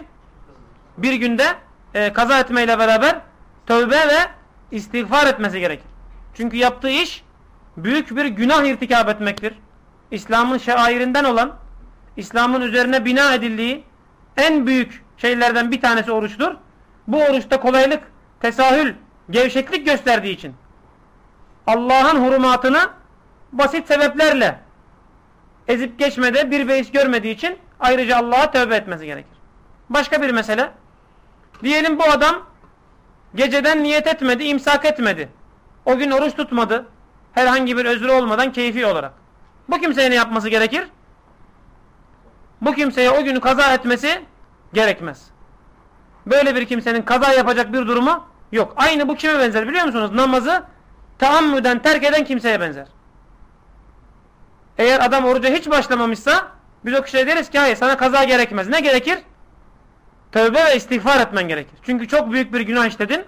Bir günde e, kaza etmeyle beraber tövbe ve istiğfar etmesi gerekir. Çünkü yaptığı iş büyük bir günah irtikap etmektir. İslam'ın şairinden olan, İslam'ın üzerine bina edildiği en büyük şeylerden bir tanesi oruçtur. Bu oruçta kolaylık, tesahül, gevşeklik gösterdiği için Allah'ın hurumatını basit sebeplerle ezip geçmede bir beis görmediği için ayrıca Allah'a tövbe etmesi gerekir. Başka bir mesele Diyelim bu adam geceden niyet etmedi, imsak etmedi. O gün oruç tutmadı. Herhangi bir özrü olmadan keyfi olarak. Bu kimseye ne yapması gerekir? Bu kimseye o günü kaza etmesi gerekmez. Böyle bir kimsenin kaza yapacak bir durumu yok. Aynı bu kime benzer biliyor musunuz? Namazı taammüden terk eden kimseye benzer. Eğer adam oruca hiç başlamamışsa biz o kişiye deriz ki hayır sana kaza gerekmez. Ne gerekir? Tövbe ve istiğfar etmen gerekir. Çünkü çok büyük bir günah işledin.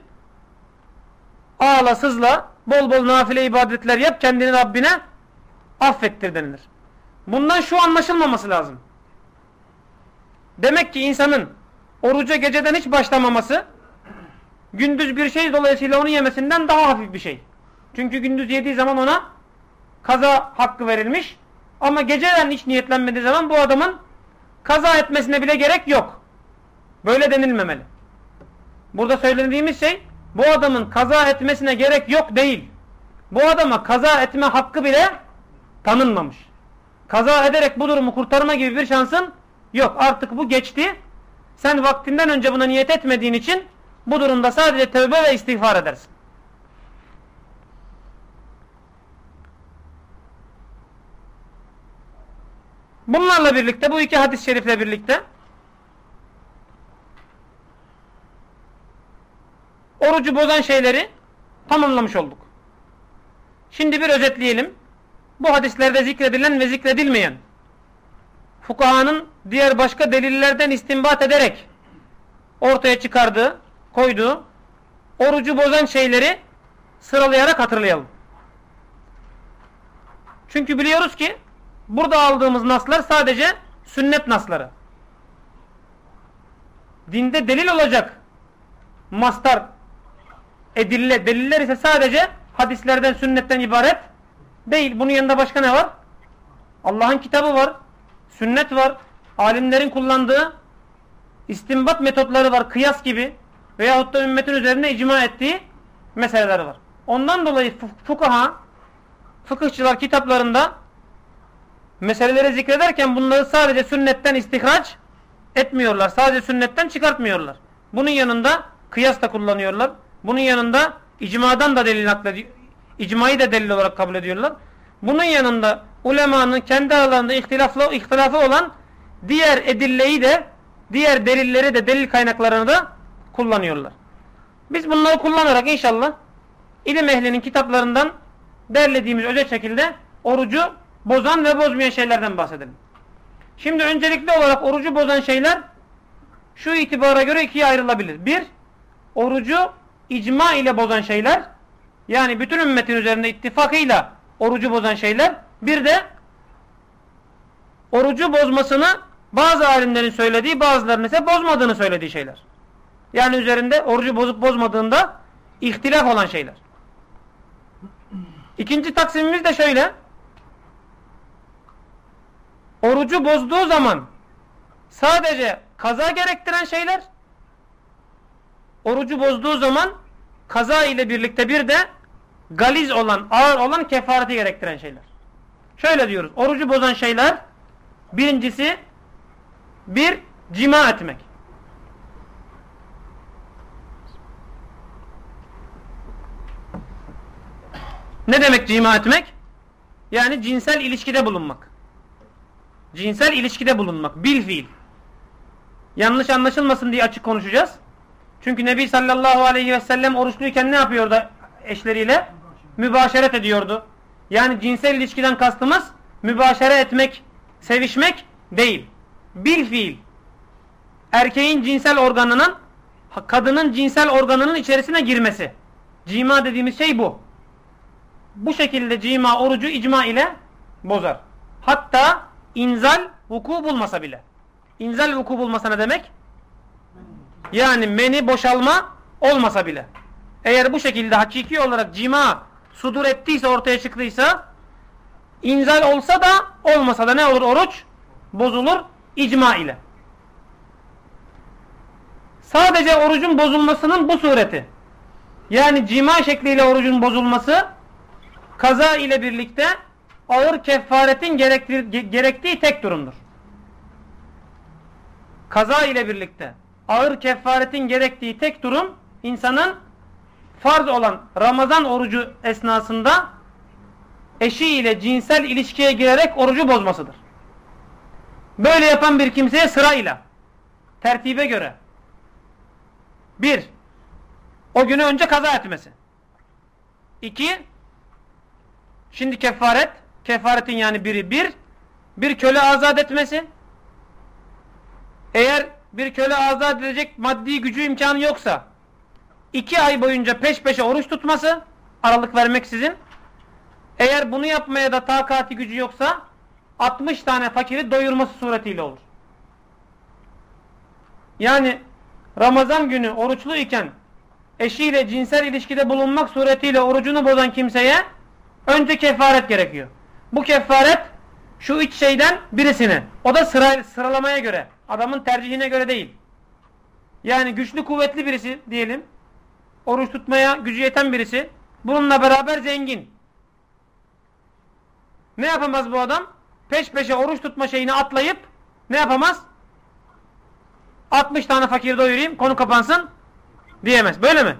Ağla sızla bol bol nafile ibadetler yap kendini Rabbine affettir denilir. Bundan şu anlaşılmaması lazım. Demek ki insanın oruca geceden hiç başlamaması gündüz bir şey dolayısıyla onu yemesinden daha hafif bir şey. Çünkü gündüz yediği zaman ona kaza hakkı verilmiş. Ama geceden hiç niyetlenmediği zaman bu adamın kaza etmesine bile gerek yok. Böyle denilmemeli. Burada söylediğimiz şey bu adamın kaza etmesine gerek yok değil. Bu adama kaza etme hakkı bile tanınmamış. Kaza ederek bu durumu kurtarma gibi bir şansın yok. Artık bu geçti. Sen vaktinden önce buna niyet etmediğin için bu durumda sadece tövbe ve istiğfar edersin. Bunlarla birlikte bu iki hadis-i şerifle birlikte orucu bozan şeyleri tamamlamış olduk. Şimdi bir özetleyelim. Bu hadislerde zikredilen ve zikredilmeyen fukahanın diğer başka delillerden istinbat ederek ortaya çıkardığı, koyduğu orucu bozan şeyleri sıralayarak hatırlayalım. Çünkü biliyoruz ki burada aldığımız naslar sadece sünnet nasları. Dinde delil olacak mastar edille, deliller ise sadece hadislerden, sünnetten ibaret değil. Bunun yanında başka ne var? Allah'ın kitabı var, sünnet var, alimlerin kullandığı istimbat metotları var, kıyas gibi veyahut da ümmetin üzerine icma ettiği meseleler var. Ondan dolayı fukaha, fıkıhçılar kitaplarında meseleleri zikrederken bunları sadece sünnetten istihraç etmiyorlar. Sadece sünnetten çıkartmıyorlar. Bunun yanında kıyas da kullanıyorlar. Bunun yanında icmadan da delil naklediyor. İcmayı da delil olarak kabul ediyorlar. Bunun yanında ulemanın kendi aralarında ihtilaflı, ihtilafı olan diğer edilleyi de diğer delilleri de delil kaynaklarını da kullanıyorlar. Biz bunları kullanarak inşallah ilim ehlinin kitaplarından derlediğimiz özel şekilde orucu bozan ve bozmayan şeylerden bahsedelim. Şimdi öncelikli olarak orucu bozan şeyler şu itibara göre ikiye ayrılabilir. Bir, orucu icma ile bozan şeyler yani bütün ümmetin üzerinde ittifakıyla orucu bozan şeyler bir de orucu bozmasını bazı alimlerin söylediği bazılarının ise bozmadığını söylediği şeyler. Yani üzerinde orucu bozup bozmadığında ihtilaf olan şeyler. İkinci taksimimiz de şöyle. Orucu bozduğu zaman sadece kaza gerektiren şeyler orucu bozduğu zaman kaza ile birlikte bir de galiz olan, ağır olan kefareti gerektiren şeyler. Şöyle diyoruz. Orucu bozan şeyler birincisi bir cima etmek. Ne demek cima etmek? Yani cinsel ilişkide bulunmak. Cinsel ilişkide bulunmak. Bil fiil. Yanlış anlaşılmasın diye açık konuşacağız. Çünkü Nebi sallallahu aleyhi ve sellem oruçluyken ne yapıyordu eşleriyle? Mübaşeret ediyordu. Yani cinsel ilişkiden kastımız mübaşere etmek, sevişmek değil. Bil fiil. Erkeğin cinsel organının kadının cinsel organının içerisine girmesi. Cima dediğimiz şey bu. Bu şekilde cima orucu icma ile bozar. Hatta inzal vuku bulmasa bile. İnzal vuku bulmasa ne demek? Yani meni boşalma olmasa bile. Eğer bu şekilde hakiki olarak cima sudur ettiyse ortaya çıktıysa inzal olsa da olmasa da ne olur oruç? Bozulur icma ile. Sadece orucun bozulmasının bu sureti. Yani cima şekliyle orucun bozulması kaza ile birlikte ağır kefaretin gerektiği tek durumdur. Kaza ile birlikte ağır kefaretin gerektiği tek durum insanın farz olan Ramazan orucu esnasında eşiyle cinsel ilişkiye girerek orucu bozmasıdır. Böyle yapan bir kimseye sırayla tertibe göre bir o günü önce kaza etmesi. İki şimdi kefaret kefaretin yani biri bir bir köle azat etmesi eğer bir köle azat edecek maddi gücü imkanı yoksa iki ay boyunca peş peşe oruç tutması aralık vermeksizin eğer bunu yapmaya da takati gücü yoksa 60 tane fakiri doyurması suretiyle olur. Yani Ramazan günü oruçlu iken eşiyle cinsel ilişkide bulunmak suretiyle orucunu bozan kimseye önce kefaret gerekiyor. Bu kefaret şu üç şeyden birisini. O da sıra, sıralamaya göre. Adamın tercihine göre değil. Yani güçlü kuvvetli birisi diyelim. Oruç tutmaya gücü yeten birisi. Bununla beraber zengin. Ne yapamaz bu adam? Peş peşe oruç tutma şeyini atlayıp ne yapamaz? 60 tane fakir doyurayım konu kapansın diyemez. Böyle mi?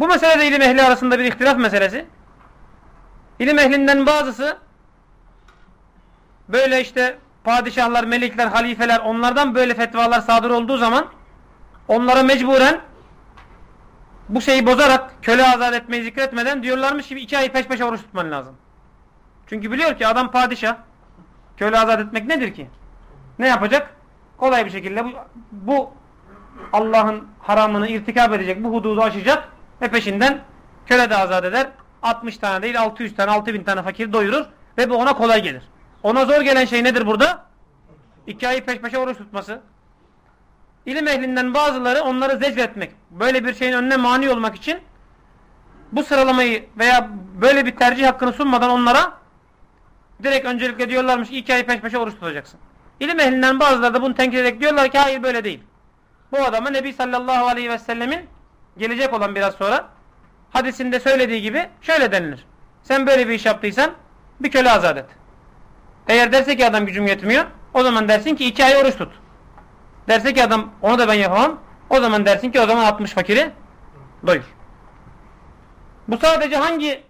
Bu mesele de ilim ehli arasında bir ihtilaf meselesi. İlim ehlinden bazısı böyle işte padişahlar, melikler, halifeler onlardan böyle fetvalar sadır olduğu zaman onlara mecburen bu şeyi bozarak köle azat etmeyi zikretmeden diyorlarmış gibi iki ay peş peşe oruç tutman lazım. Çünkü biliyor ki adam padişah. Köle azat etmek nedir ki? Ne yapacak? Kolay bir şekilde bu, bu Allah'ın haramını irtikap edecek, bu hududu aşacak ve peşinden köle de azat eder. 60 tane değil 600 tane 6000 tane fakir doyurur ve bu ona kolay gelir. Ona zor gelen şey nedir burada? İki ayı peş peşe oruç tutması. İlim ehlinden bazıları onları zecretmek, böyle bir şeyin önüne mani olmak için bu sıralamayı veya böyle bir tercih hakkını sunmadan onlara direkt öncelikle diyorlarmış ki iki ay peş peşe oruç tutacaksın. İlim ehlinden bazıları da bunu tenkit ederek diyorlar ki hayır böyle değil. Bu adama Nebi sallallahu aleyhi ve sellemin gelecek olan biraz sonra hadisinde söylediği gibi şöyle denilir. Sen böyle bir iş yaptıysan bir köle azat et. Eğer derse ki adam gücüm yetmiyor o zaman dersin ki iki ay oruç tut. Derse ki adam onu da ben yapamam o zaman dersin ki o zaman 60 fakiri doyur. Bu sadece hangi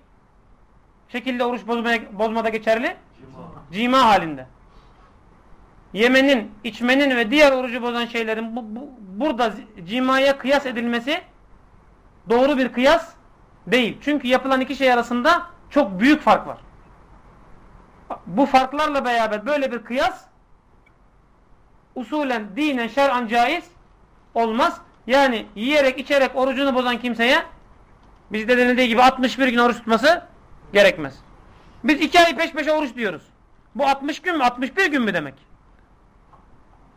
şekilde oruç bozmaya, bozmada geçerli? Cima. Cima halinde. Yemenin, içmenin ve diğer orucu bozan şeylerin bu, bu, burada cimaya kıyas edilmesi doğru bir kıyas değil. Çünkü yapılan iki şey arasında çok büyük fark var. Bu farklarla beraber böyle bir kıyas usulen, dinen, şer'an caiz olmaz. Yani yiyerek, içerek orucunu bozan kimseye bizde denildiği gibi 61 gün oruç tutması gerekmez. Biz iki ay peş peşe oruç diyoruz. Bu 60 gün mü? 61 gün mü demek?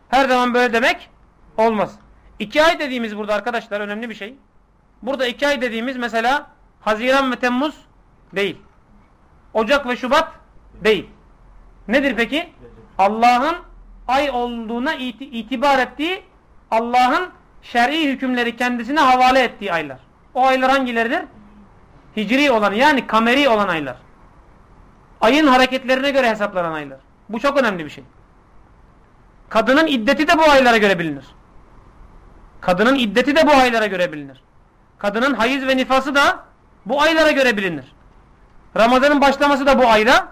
Her zaman böyle demek olmaz. İki ay dediğimiz burada arkadaşlar önemli bir şey. Burada iki ay dediğimiz mesela Haziran ve Temmuz değil. Ocak ve Şubat değil. Nedir peki? Allah'ın ay olduğuna itibar ettiği Allah'ın şer'i hükümleri kendisine havale ettiği aylar. O aylar hangileridir? Hicri olan yani kameri olan aylar. Ayın hareketlerine göre hesaplanan aylar. Bu çok önemli bir şey. Kadının iddeti de bu aylara göre bilinir. Kadının iddeti de bu aylara göre bilinir. Kadının hayız ve nifası da bu aylara göre bilinir. Ramazanın başlaması da bu ayda.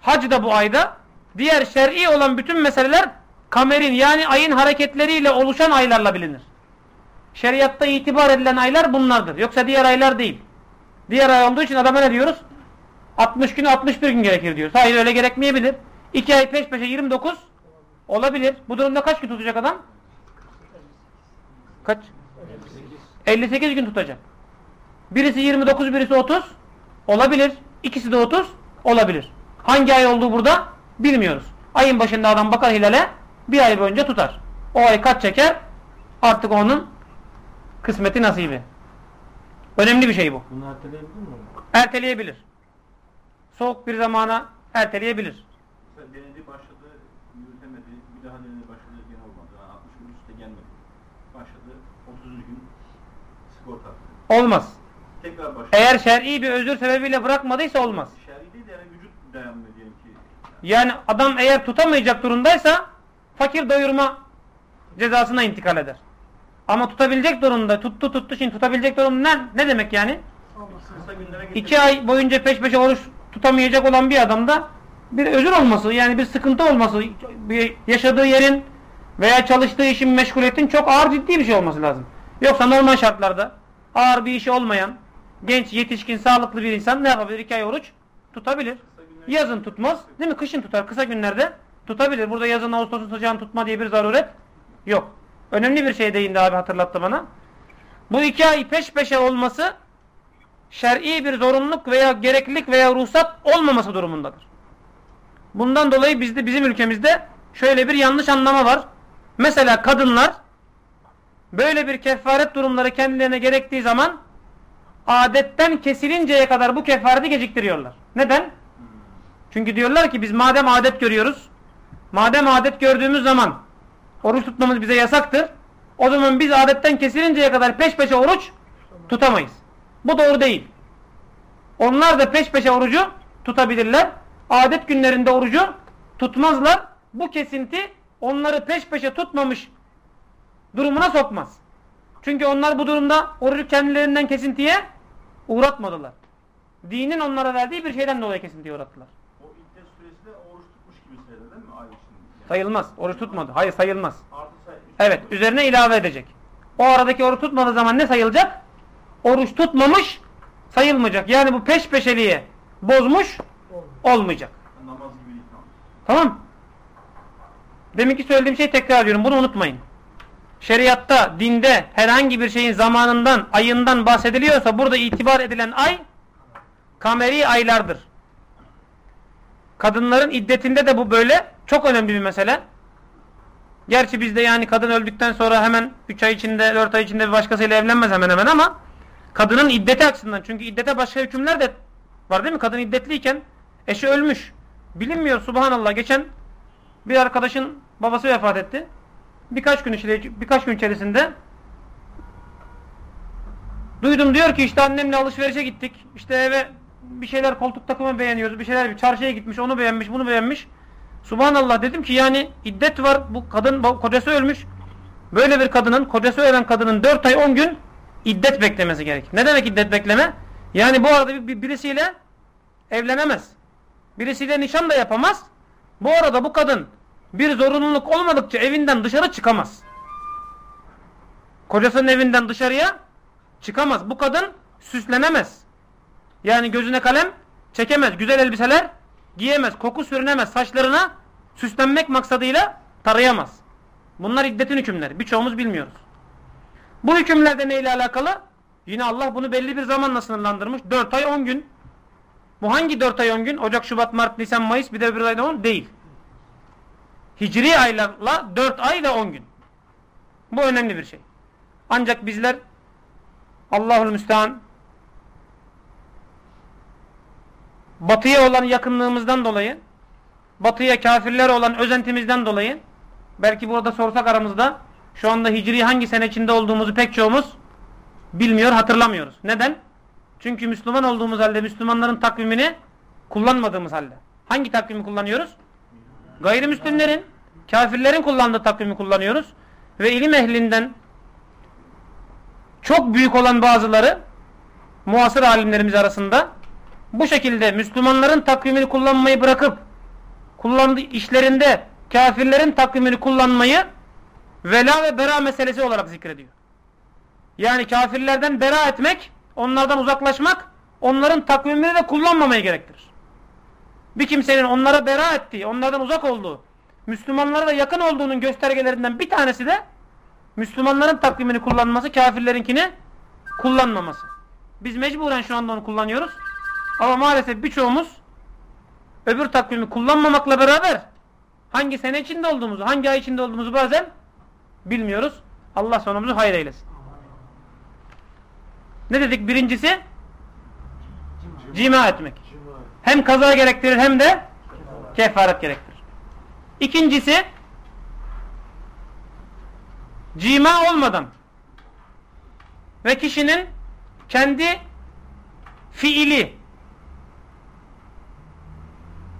Hac da bu ayda. Diğer şer'i olan bütün meseleler kamerin yani ayın hareketleriyle oluşan aylarla bilinir. Şeriatta itibar edilen aylar bunlardır. Yoksa diğer aylar değil. Diğer ay olduğu için adama ne diyoruz? 60 gün 61 gün gerekir diyoruz. Hayır öyle gerekmeyebilir. 2 ay peş peşe 29 olabilir. Bu durumda kaç gün tutacak adam? Kaç? 58 gün tutacak. Birisi 29, birisi 30 olabilir. İkisi de 30 olabilir. Hangi ay olduğu burada bilmiyoruz. Ayın başında adam bakar hilale bir ay boyunca tutar. O ay kaç çeker artık onun kısmeti nasibi. Önemli bir şey bu. Bunu erteleyebilir mi? Erteleyebilir. Soğuk bir zamana erteleyebilir. Denedi başladı, yürütemedi, bir daha denedi başladı, gene olmadı. Yani 60 gün üstte gelmedi. Başladı, 30 gün sigorta. Olmaz. Tekrar başladı. Eğer şer'i bir özür sebebiyle bırakmadıysa olmaz. Şer'i değil de yani vücut dayanmıyor diyelim ki. Yani adam eğer tutamayacak durumdaysa fakir doyurma cezasına intikal eder. Ama tutabilecek durumda, tuttu tuttu şimdi tutabilecek durumda ne, ne demek yani? İki ay boyunca peş peşe oruç tutamayacak olan bir adamda bir özür olması yani bir sıkıntı olması bir yaşadığı yerin veya çalıştığı işin meşguliyetin çok ağır ciddi bir şey olması lazım. Yoksa normal şartlarda ağır bir işi olmayan genç yetişkin sağlıklı bir insan ne yapabilir? İki ay oruç tutabilir. Yazın tutmaz değil mi? Kışın tutar. Kısa günlerde tutabilir. Burada yazın Ağustos'un sıcağını tutma diye bir zaruret yok. Önemli bir şey değindi abi hatırlattı bana. Bu iki ay peş peşe olması şer'i bir zorunluluk veya gereklilik veya ruhsat olmaması durumundadır. Bundan dolayı bizde bizim ülkemizde şöyle bir yanlış anlama var. Mesela kadınlar böyle bir kefaret durumları kendilerine gerektiği zaman adetten kesilinceye kadar bu kefareti geciktiriyorlar. Neden? Çünkü diyorlar ki biz madem adet görüyoruz, madem adet gördüğümüz zaman oruç tutmamız bize yasaktır. O zaman biz adetten kesilinceye kadar peş peşe oruç tutamayız. Bu doğru değil. Onlar da peş peşe orucu tutabilirler. Adet günlerinde orucu tutmazlar. Bu kesinti onları peş peşe tutmamış durumuna sokmaz. Çünkü onlar bu durumda orucu kendilerinden kesintiye uğratmadılar. Dinin onlara verdiği bir şeyden dolayı kesintiye uğrattılar. O iddet süresi de oruç tutmuş gibi sayılır değil mi? Ay için. Yani. Sayılmaz. Oruç tutmadı. Hayır sayılmaz. Say. Evet üzerine ilave edecek. O aradaki oruç tutmadığı zaman ne sayılacak? Oruç tutmamış sayılmayacak. Yani bu peş peşeliği bozmuş olmayacak. Namaz gibi değil tamam. Tamam. Deminki söylediğim şeyi tekrar ediyorum. Bunu unutmayın. Şeriatta, dinde herhangi bir şeyin zamanından, ayından bahsediliyorsa burada itibar edilen ay kameri aylardır. Kadınların iddetinde de bu böyle. Çok önemli bir mesele. Gerçi bizde yani kadın öldükten sonra hemen 3 ay içinde, 4 ay içinde bir başkasıyla evlenmez hemen hemen ama kadının iddeti açısından çünkü iddete başka hükümler de var değil mi? Kadın iddetliyken eşi ölmüş. Bilinmiyor subhanallah. Geçen bir arkadaşın babası vefat etti. Birkaç gün içinde, birkaç gün içerisinde duydum diyor ki işte annemle alışverişe gittik. İşte eve bir şeyler koltuk takımı beğeniyoruz. Bir şeyler bir çarşıya gitmiş, onu beğenmiş, bunu beğenmiş. Subhanallah dedim ki yani iddet var. Bu kadın kocası ölmüş. Böyle bir kadının, kocası ölen kadının 4 ay 10 gün iddet beklemesi gerek. Ne demek iddet bekleme? Yani bu arada bir- birisiyle evlenemez. Birisiyle nişan da yapamaz. Bu arada bu kadın bir zorunluluk olmadıkça evinden dışarı çıkamaz. Kocasının evinden dışarıya çıkamaz. Bu kadın süslenemez. Yani gözüne kalem çekemez. Güzel elbiseler giyemez. Koku sürünemez. Saçlarına süslenmek maksadıyla tarayamaz. Bunlar iddetin hükümleri. Birçoğumuz bilmiyoruz. Bu hükümlerde neyle alakalı? Yine Allah bunu belli bir zamanla sınırlandırmış. 4 ay 10 gün. Bu hangi 4 ay 10 gün? Ocak, Şubat, Mart, Nisan, Mayıs bir de bir ayda 10 değil. Hicri aylarla 4 ay ve 10 gün. Bu önemli bir şey. Ancak bizler Allahül Müstehan batıya olan yakınlığımızdan dolayı batıya kafirler olan özentimizden dolayı belki burada sorsak aramızda şu anda hicri hangi sene içinde olduğumuzu pek çoğumuz bilmiyor, hatırlamıyoruz. Neden? Çünkü Müslüman olduğumuz halde Müslümanların takvimini kullanmadığımız halde. Hangi takvimi kullanıyoruz? Gayrimüslimlerin, kafirlerin kullandığı takvimi kullanıyoruz. Ve ilim ehlinden çok büyük olan bazıları muasır alimlerimiz arasında bu şekilde Müslümanların takvimini kullanmayı bırakıp kullandığı işlerinde kafirlerin takvimini kullanmayı vela ve bera meselesi olarak zikrediyor. Yani kafirlerden bera etmek, onlardan uzaklaşmak, onların takvimini de kullanmamayı gerektirir. Bir kimsenin onlara bera ettiği, onlardan uzak olduğu, Müslümanlara da yakın olduğunun göstergelerinden bir tanesi de Müslümanların takvimini kullanması, kafirlerinkini kullanmaması. Biz mecburen şu anda onu kullanıyoruz. Ama maalesef birçoğumuz öbür takvimi kullanmamakla beraber hangi sene içinde olduğumuzu, hangi ay içinde olduğumuzu bazen bilmiyoruz. Allah sonumuzu hayır eylesin. Ne dedik? Birincisi cima etmek. Hem kaza gerektirir hem de kefaret gerektirir. İkincisi cima olmadan ve kişinin kendi fiili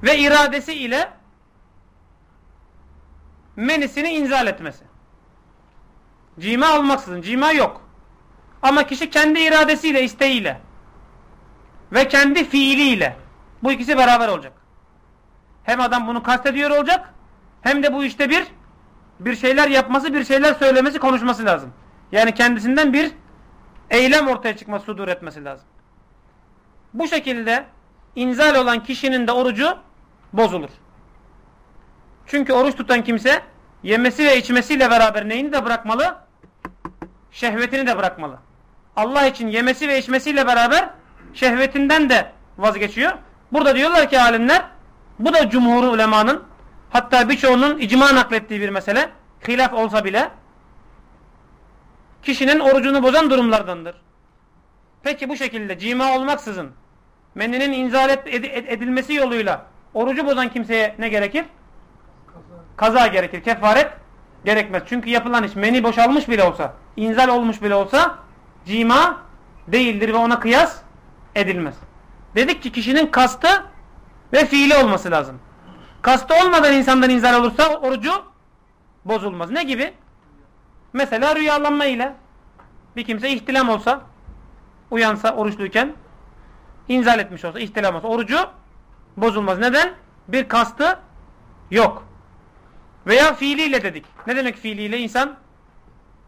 ve iradesi ile menisini inzal etmesi. Cima olmaksızın. Cima yok. Ama kişi kendi iradesiyle, isteğiyle ve kendi fiiliyle bu ikisi beraber olacak. Hem adam bunu kastediyor olacak hem de bu işte bir bir şeyler yapması, bir şeyler söylemesi, konuşması lazım. Yani kendisinden bir eylem ortaya çıkması, sudur etmesi lazım. Bu şekilde inzal olan kişinin de orucu bozulur. Çünkü oruç tutan kimse yemesi ve içmesiyle beraber neyini de bırakmalı? Şehvetini de bırakmalı. Allah için yemesi ve içmesiyle beraber şehvetinden de vazgeçiyor. Burada diyorlar ki alimler bu da cumhur ulemanın hatta birçoğunun icma naklettiği bir mesele. Hilaf olsa bile kişinin orucunu bozan durumlardandır. Peki bu şekilde cima olmaksızın meninin inzal edilmesi yoluyla orucu bozan kimseye ne gerekir? Kaza gerekir. Kefaret gerekmez. Çünkü yapılan iş meni boşalmış bile olsa, inzal olmuş bile olsa cima değildir ve ona kıyas edilmez. Dedik ki kişinin kastı ve fiili olması lazım. Kastı olmadan insandan inzal olursa orucu bozulmaz. Ne gibi? Mesela rüyalanma ile bir kimse ihtilam olsa uyansa oruçluyken inzal etmiş olsa, ihtilam olsa orucu bozulmaz. Neden? Bir kastı yok. Veya fiiliyle dedik. Ne demek fiiliyle? insan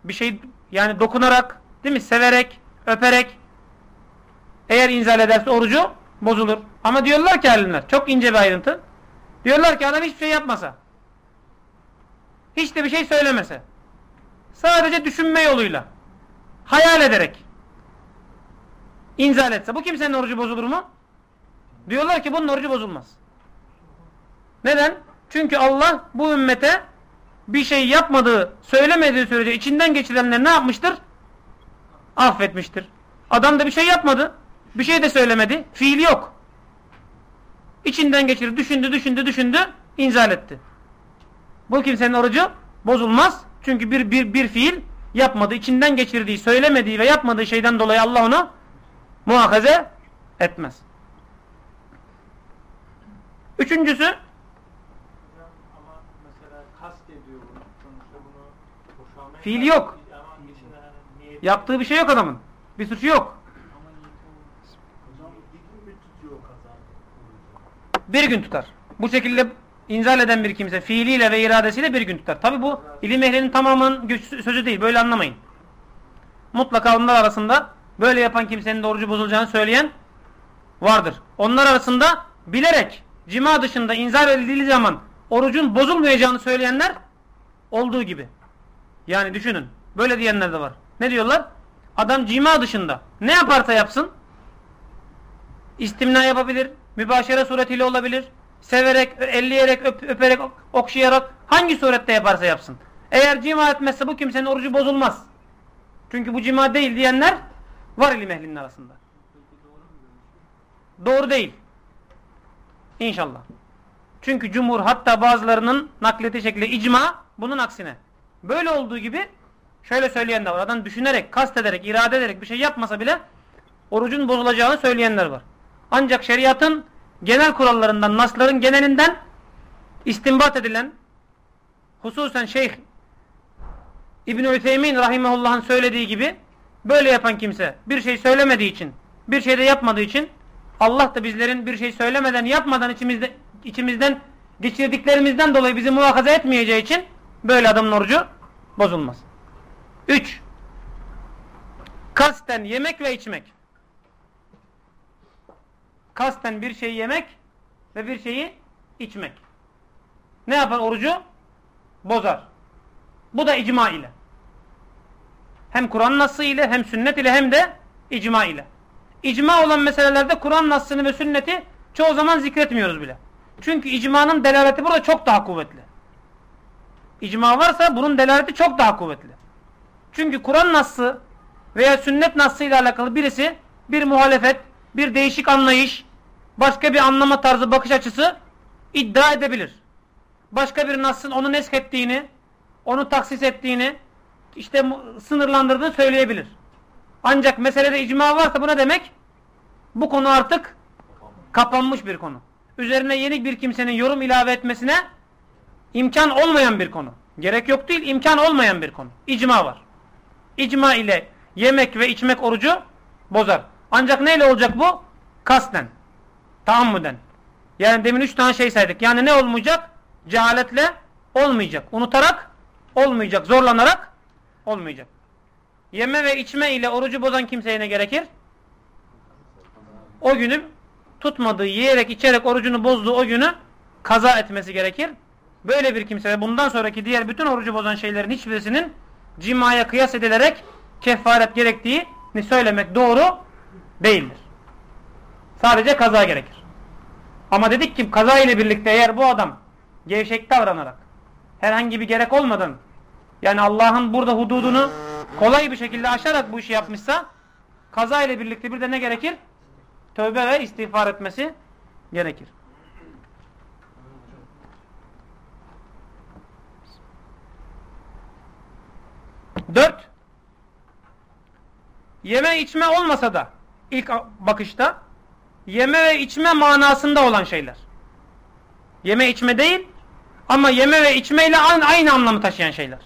bir şey yani dokunarak, değil mi? Severek, öperek eğer inzal ederse orucu bozulur. Ama diyorlar ki alimler, çok ince bir ayrıntı. Diyorlar ki adam hiçbir şey yapmasa. Hiç de bir şey söylemese. Sadece düşünme yoluyla. Hayal ederek. inzal etse. Bu kimsenin orucu bozulur mu? Diyorlar ki bunun orucu bozulmaz. Neden? Çünkü Allah bu ümmete bir şey yapmadığı, söylemediği sürece içinden geçirenler ne yapmıştır? Affetmiştir. Adam da bir şey yapmadı. Bir şey de söylemedi. Fiil yok. İçinden geçirdi, düşündü, düşündü, düşündü, inzal etti. Bu kimsenin orucu bozulmaz. Çünkü bir, bir, bir fiil yapmadı. İçinden geçirdiği, söylemediği ve yapmadığı şeyden dolayı Allah onu muhakaze etmez. Üçüncüsü Fiil yok. Yaptığı bir şey yok adamın. Bir suçu yok. Bir gün tutar. Bu şekilde inzal eden bir kimse fiiliyle ve iradesiyle bir gün tutar. Tabi bu ilim ehlinin tamamının sözü değil. Böyle anlamayın. Mutlaka onlar arasında böyle yapan kimsenin de orucu bozulacağını söyleyen vardır. Onlar arasında bilerek cima dışında inzal edildiği zaman orucun bozulmayacağını söyleyenler olduğu gibi. Yani düşünün. Böyle diyenler de var. Ne diyorlar? Adam cima dışında ne yaparsa yapsın istimna yapabilir, mübaşere suretiyle olabilir, severek, elleyerek, öp, öperek, okşayarak hangi surette yaparsa yapsın. Eğer cima etmezse bu kimsenin orucu bozulmaz. Çünkü bu cima değil diyenler var ilim ehlinin arasında. Doğru değil. İnşallah. Çünkü cumhur hatta bazılarının nakleti şekli icma bunun aksine. Böyle olduğu gibi şöyle söyleyen de var. Adam düşünerek, kastederek, irade ederek bir şey yapmasa bile orucun bozulacağını söyleyenler var. Ancak şeriatın genel kurallarından, nasların genelinden istinbat edilen hususen Şeyh İbn-i Ütheymin Rahimahullah'ın söylediği gibi böyle yapan kimse bir şey söylemediği için, bir şey de yapmadığı için Allah da bizlerin bir şey söylemeden, yapmadan içimizde, içimizden geçirdiklerimizden dolayı bizi muhakaza etmeyeceği için böyle adamın orucu bozulmaz. 3. Kasten yemek ve içmek. Kasten bir şeyi yemek ve bir şeyi içmek. Ne yapar orucu? Bozar. Bu da icma ile. Hem Kur'an nassı ile hem sünnet ile hem de icma ile. İcma olan meselelerde Kur'an nassını ve sünneti çoğu zaman zikretmiyoruz bile. Çünkü icmanın delaleti burada çok daha kuvvetli. İcma varsa bunun delaleti çok daha kuvvetli. Çünkü Kur'an nassı veya sünnet nassı ile alakalı birisi bir muhalefet, bir değişik anlayış, başka bir anlama tarzı, bakış açısı iddia edebilir. Başka bir nassın onu nesk onu taksis ettiğini, işte sınırlandırdığını söyleyebilir. Ancak meselede icma varsa bu ne demek? Bu konu artık kapanmış bir konu. üzerine yeni bir kimsenin yorum ilave etmesine imkan olmayan bir konu. Gerek yok değil, imkan olmayan bir konu. İcma var. İcma ile yemek ve içmek orucu bozar. Ancak neyle olacak bu? Kasten. Taammüden. Yani demin üç tane şey saydık. Yani ne olmayacak? Cehaletle olmayacak. Unutarak olmayacak. Zorlanarak olmayacak. Yeme ve içme ile orucu bozan kimseye ne gerekir? O günü tutmadığı, yiyerek, içerek orucunu bozduğu o günü kaza etmesi gerekir. Böyle bir kimse ve bundan sonraki diğer bütün orucu bozan şeylerin hiçbirisinin cimaya kıyas edilerek kefaret gerektiğini söylemek doğru değildir. Sadece kaza gerekir. Ama dedik ki kaza ile birlikte eğer bu adam gevşek davranarak herhangi bir gerek olmadan yani Allah'ın burada hududunu kolay bir şekilde aşarak bu işi yapmışsa kaza ile birlikte bir de ne gerekir? Tövbe ve istiğfar etmesi gerekir. Dört, yeme içme olmasa da ilk bakışta yeme ve içme manasında olan şeyler. Yeme içme değil ama yeme ve içme ile aynı, aynı anlamı taşıyan şeyler.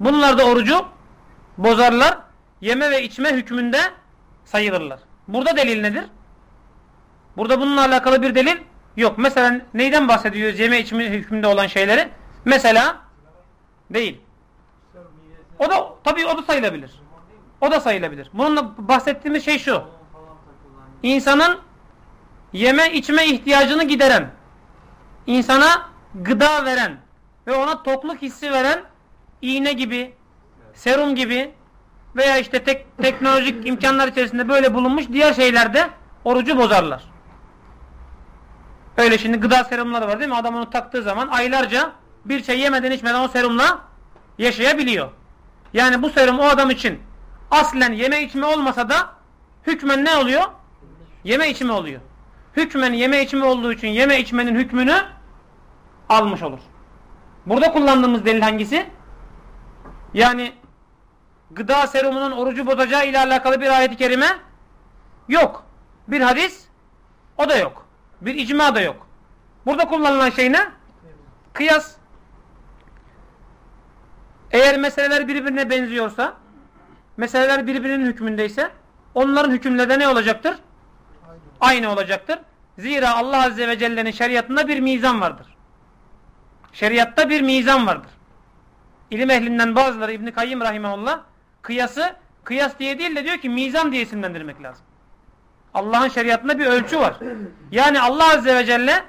Bunlar da orucu bozarlar. Yeme ve içme hükmünde sayılırlar. Burada delil nedir? Burada bununla alakalı bir delil yok. Mesela neyden bahsediyoruz yeme içme hükmünde olan şeyleri? Mesela değil. O da tabii o da sayılabilir. O da sayılabilir. Bununla bahsettiğimiz şey şu. İnsanın yeme içme ihtiyacını gideren, insana gıda veren ve ona tokluk hissi veren iğne gibi, serum gibi veya işte tek, teknolojik imkanlar içerisinde böyle bulunmuş diğer şeylerde orucu bozarlar. Öyle şimdi gıda serumları var değil mi? Adam onu taktığı zaman aylarca bir şey yemeden içmeden o serumla yaşayabiliyor. Yani bu serum o adam için aslen yeme içme olmasa da hükmen ne oluyor? Yeme içme oluyor. Hükmen yeme içme olduğu için yeme içmenin hükmünü almış olur. Burada kullandığımız delil hangisi? Yani gıda serumunun orucu bozacağı ile alakalı bir ayet-i kerime yok. Bir hadis o da yok. Bir icma da yok. Burada kullanılan şey ne? Kıyas. Eğer meseleler birbirine benziyorsa, meseleler birbirinin hükmündeyse, onların hükümleri de ne olacaktır? Aynı olacaktır. Zira Allah Azze ve Celle'nin şeriatında bir mizan vardır. Şeriatta bir mizan vardır. İlim ehlinden bazıları İbn Kayyim rahimehullah kıyası kıyas diye değil de diyor ki mizan diye isimlendirmek lazım. Allah'ın şeriatında bir ölçü var. Yani Allah Azze ve Celle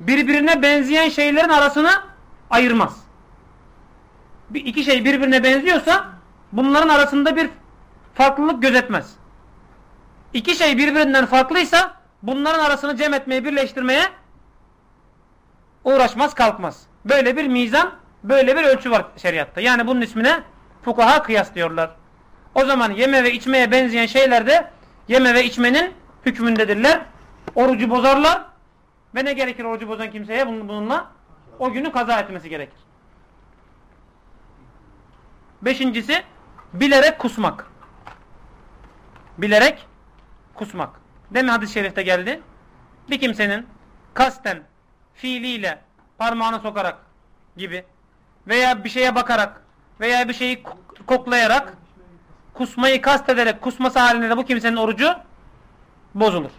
birbirine benzeyen şeylerin arasını ayırmaz. Bir, iki şey birbirine benziyorsa bunların arasında bir farklılık gözetmez. İki şey birbirinden farklıysa bunların arasını cem etmeye, birleştirmeye uğraşmaz, kalkmaz. Böyle bir mizan, böyle bir ölçü var şeriatta. Yani bunun ismine fukaha kıyas diyorlar. O zaman yeme ve içmeye benzeyen şeyler de yeme ve içmenin hükmündedirler. Orucu bozarlar ve ne gerekir orucu bozan kimseye bununla? O günü kaza etmesi gerekir. Beşincisi bilerek kusmak. Bilerek kusmak. Demin hadis-i şerifte geldi. Bir kimsenin kasten fiiliyle parmağını sokarak gibi veya bir şeye bakarak veya bir şeyi koklayarak kusmayı kastederek kusması halinde de bu kimsenin orucu bozulur.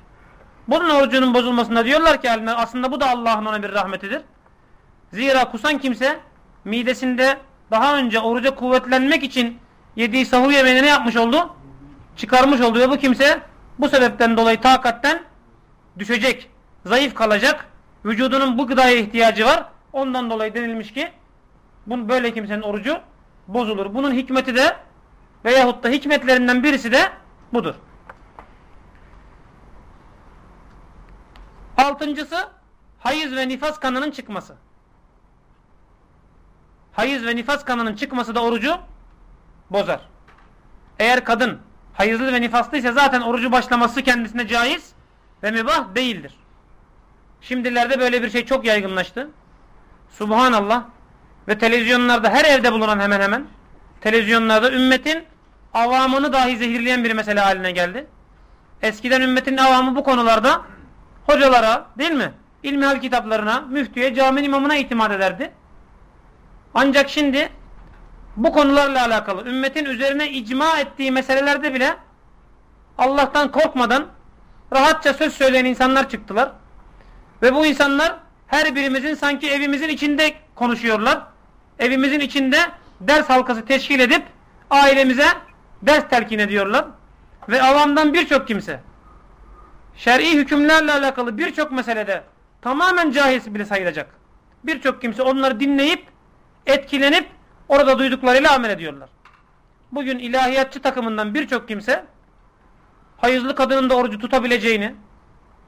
Bunun orucunun bozulmasında diyorlar ki aslında bu da Allah'ın ona bir rahmetidir. Zira kusan kimse midesinde daha önce oruca kuvvetlenmek için yediği sahur yemeğini ne yapmış oldu? Çıkarmış oldu ve bu kimse bu sebepten dolayı takatten düşecek, zayıf kalacak. Vücudunun bu gıdaya ihtiyacı var. Ondan dolayı denilmiş ki bu böyle kimsenin orucu bozulur. Bunun hikmeti de veyahut da hikmetlerinden birisi de budur. Altıncısı hayız ve nifas kanının çıkması. Hayız ve nifas kanının çıkması da orucu bozar. Eğer kadın hayızlı ve nifaslıysa zaten orucu başlaması kendisine caiz ve mübah değildir. Şimdilerde böyle bir şey çok yaygınlaştı. Subhanallah ve televizyonlarda her evde bulunan hemen hemen televizyonlarda ümmetin avamını dahi zehirleyen bir mesele haline geldi. Eskiden ümmetin avamı bu konularda hocalara değil mi? ilmihal kitaplarına, müftüye, caminin imamına itimat ederdi. Ancak şimdi bu konularla alakalı ümmetin üzerine icma ettiği meselelerde bile Allah'tan korkmadan rahatça söz söyleyen insanlar çıktılar. Ve bu insanlar her birimizin sanki evimizin içinde konuşuyorlar. Evimizin içinde ders halkası teşkil edip ailemize ders telkin ediyorlar. Ve avamdan birçok kimse şer'i hükümlerle alakalı birçok meselede tamamen cahil bile sayılacak. Birçok kimse onları dinleyip etkilenip orada duyduklarıyla amel ediyorlar. Bugün ilahiyatçı takımından birçok kimse hayızlı kadının da orucu tutabileceğini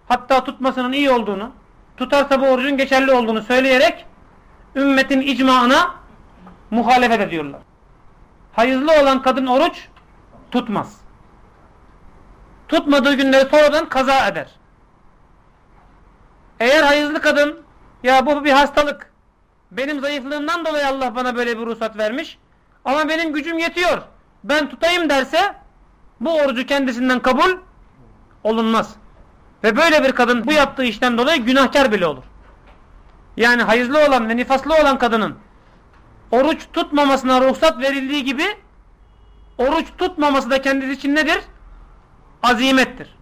hatta tutmasının iyi olduğunu tutarsa bu orucun geçerli olduğunu söyleyerek ümmetin icmaına muhalefet ediyorlar. Hayızlı olan kadın oruç tutmaz. Tutmadığı günleri sonradan kaza eder. Eğer hayızlı kadın ya bu bir hastalık benim zayıflığımdan dolayı Allah bana böyle bir ruhsat vermiş ama benim gücüm yetiyor ben tutayım derse bu orucu kendisinden kabul olunmaz. Ve böyle bir kadın bu yaptığı işten dolayı günahkar bile olur. Yani hayızlı olan ve nifaslı olan kadının oruç tutmamasına ruhsat verildiği gibi oruç tutmaması da kendisi için nedir? Azimettir.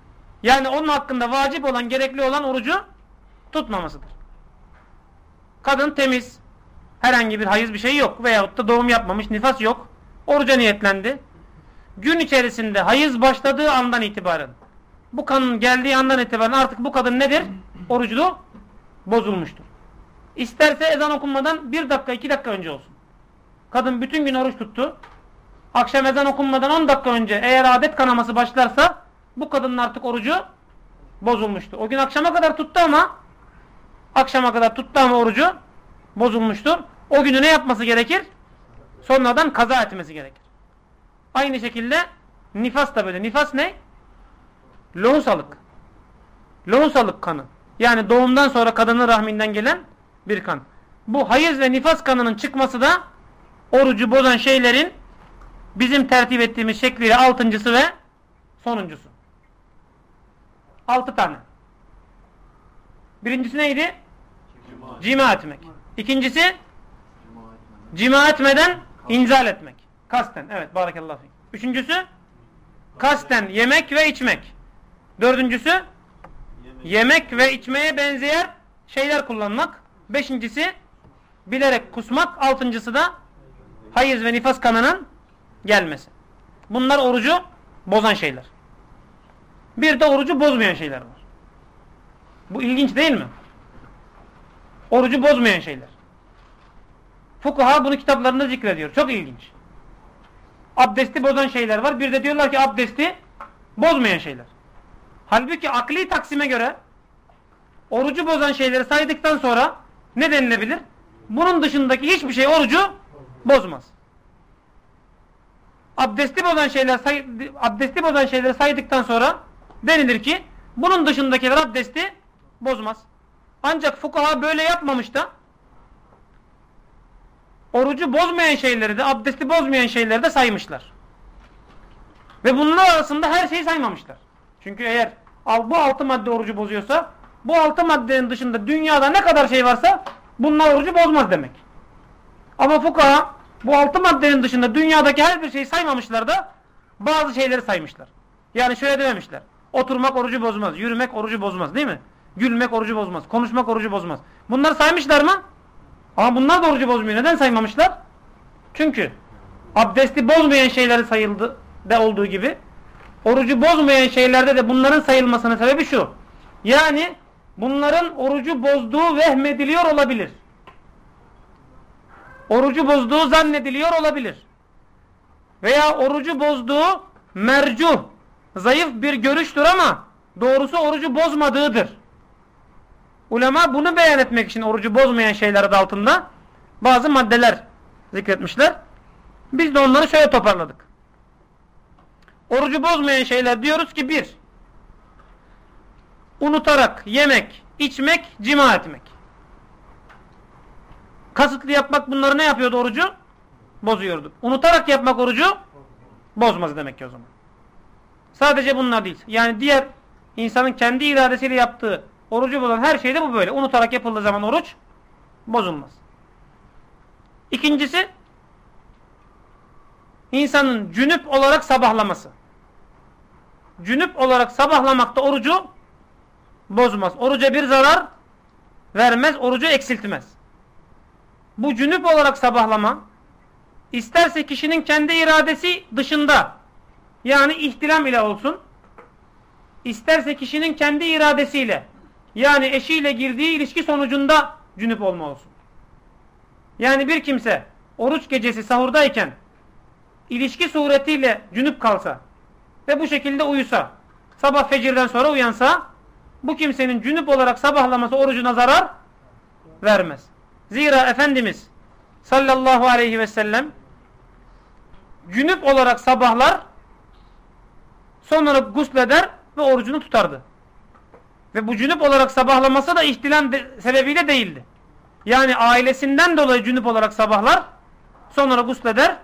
Yani onun hakkında vacip olan, gerekli olan orucu tutmamasıdır. Kadın temiz, herhangi bir hayız bir şey yok veyahut da doğum yapmamış, nifas yok. Oruca niyetlendi. Gün içerisinde hayız başladığı andan itibaren bu kanın geldiği andan itibaren artık bu kadın nedir? Oruculu bozulmuştur. İsterse ezan okunmadan bir dakika iki dakika önce olsun. Kadın bütün gün oruç tuttu. Akşam ezan okunmadan on dakika önce eğer adet kanaması başlarsa bu kadının artık orucu bozulmuştur. O gün akşama kadar tuttu ama akşama kadar tuttu ama orucu bozulmuştur. O günü ne yapması gerekir? Sonradan kaza etmesi gerekir. Aynı şekilde nifas da böyle. Nifas ne? Lohusalık. Lohusalık kanı. Yani doğumdan sonra kadının rahminden gelen bir kan. Bu hayız ve nifas kanının çıkması da orucu bozan şeylerin bizim tertip ettiğimiz şekliyle altıncısı ve sonuncusu. Altı tane. Birincisi neydi? Cima, etmek. İkincisi cima etmeden inzal etmek. Kasten. Evet. Barakallahu fik. Üçüncüsü kasten yemek ve içmek. Dördüncüsü yemek. yemek ve içmeye benzeyen şeyler kullanmak. Beşincisi bilerek kusmak. Altıncısı da hayız ve nifas kanının gelmesi. Bunlar orucu bozan şeyler. Bir de orucu bozmayan şeyler var. Bu ilginç değil mi? Orucu bozmayan şeyler. Fukaha bunu kitaplarında zikrediyor. Çok ilginç. Abdesti bozan şeyler var. Bir de diyorlar ki abdesti bozmayan şeyler. Halbuki akli taksime göre orucu bozan şeyleri saydıktan sonra ne denilebilir? Bunun dışındaki hiçbir şey orucu bozmaz. Abdesti bozan şeyler say, abdesti bozan şeyleri saydıktan sonra denilir ki bunun dışındakiler abdesti bozmaz. Ancak fukaha böyle yapmamış da orucu bozmayan şeyleri de abdesti bozmayan şeyleri de saymışlar. Ve bunlar arasında her şeyi saymamışlar. Çünkü eğer bu altı madde orucu bozuyorsa bu altı maddenin dışında dünyada ne kadar şey varsa bunlar orucu bozmaz demek. Ama fukaha bu altı maddenin dışında dünyadaki her bir şeyi saymamışlar da bazı şeyleri saymışlar. Yani şöyle dememişler. Oturmak orucu bozmaz. Yürümek orucu bozmaz değil mi? Gülmek orucu bozmaz. Konuşmak orucu bozmaz. Bunları saymışlar mı? Ama bunlar da orucu bozmuyor. Neden saymamışlar? Çünkü abdesti bozmayan şeyleri sayıldı de olduğu gibi orucu bozmayan şeylerde de bunların sayılmasının sebebi şu. Yani bunların orucu bozduğu vehmediliyor olabilir. Orucu bozduğu zannediliyor olabilir. Veya orucu bozduğu mercuh, zayıf bir görüştür ama doğrusu orucu bozmadığıdır. Ulema bunu beyan etmek için orucu bozmayan şeyler adı altında bazı maddeler zikretmişler. Biz de onları şöyle toparladık. Orucu bozmayan şeyler diyoruz ki bir, unutarak yemek, içmek, cima etmek. Kasıtlı yapmak bunları ne yapıyordu orucu? Bozuyordu. Unutarak yapmak orucu bozmaz demek ki o zaman. Sadece bunlar değil. Yani diğer insanın kendi iradesiyle yaptığı Orucu bozan her şeyde bu böyle. Unutarak yapıldığı zaman oruç bozulmaz. İkincisi insanın cünüp olarak sabahlaması. Cünüp olarak sabahlamakta orucu bozmaz. Oruca bir zarar vermez, orucu eksiltmez. Bu cünüp olarak sabahlama isterse kişinin kendi iradesi dışında yani ihtilam ile olsun isterse kişinin kendi iradesiyle yani eşiyle girdiği ilişki sonucunda cünüp olma olsun. Yani bir kimse oruç gecesi sahurdayken ilişki suretiyle cünüp kalsa ve bu şekilde uyusa sabah fecirden sonra uyansa bu kimsenin cünüp olarak sabahlaması orucuna zarar vermez. Zira Efendimiz sallallahu aleyhi ve sellem cünüp olarak sabahlar sonra gusleder ve orucunu tutardı. Ve bu cünüp olarak sabahlaması da ihtilam de, sebebiyle değildi. Yani ailesinden dolayı cünüp olarak sabahlar sonra gusleder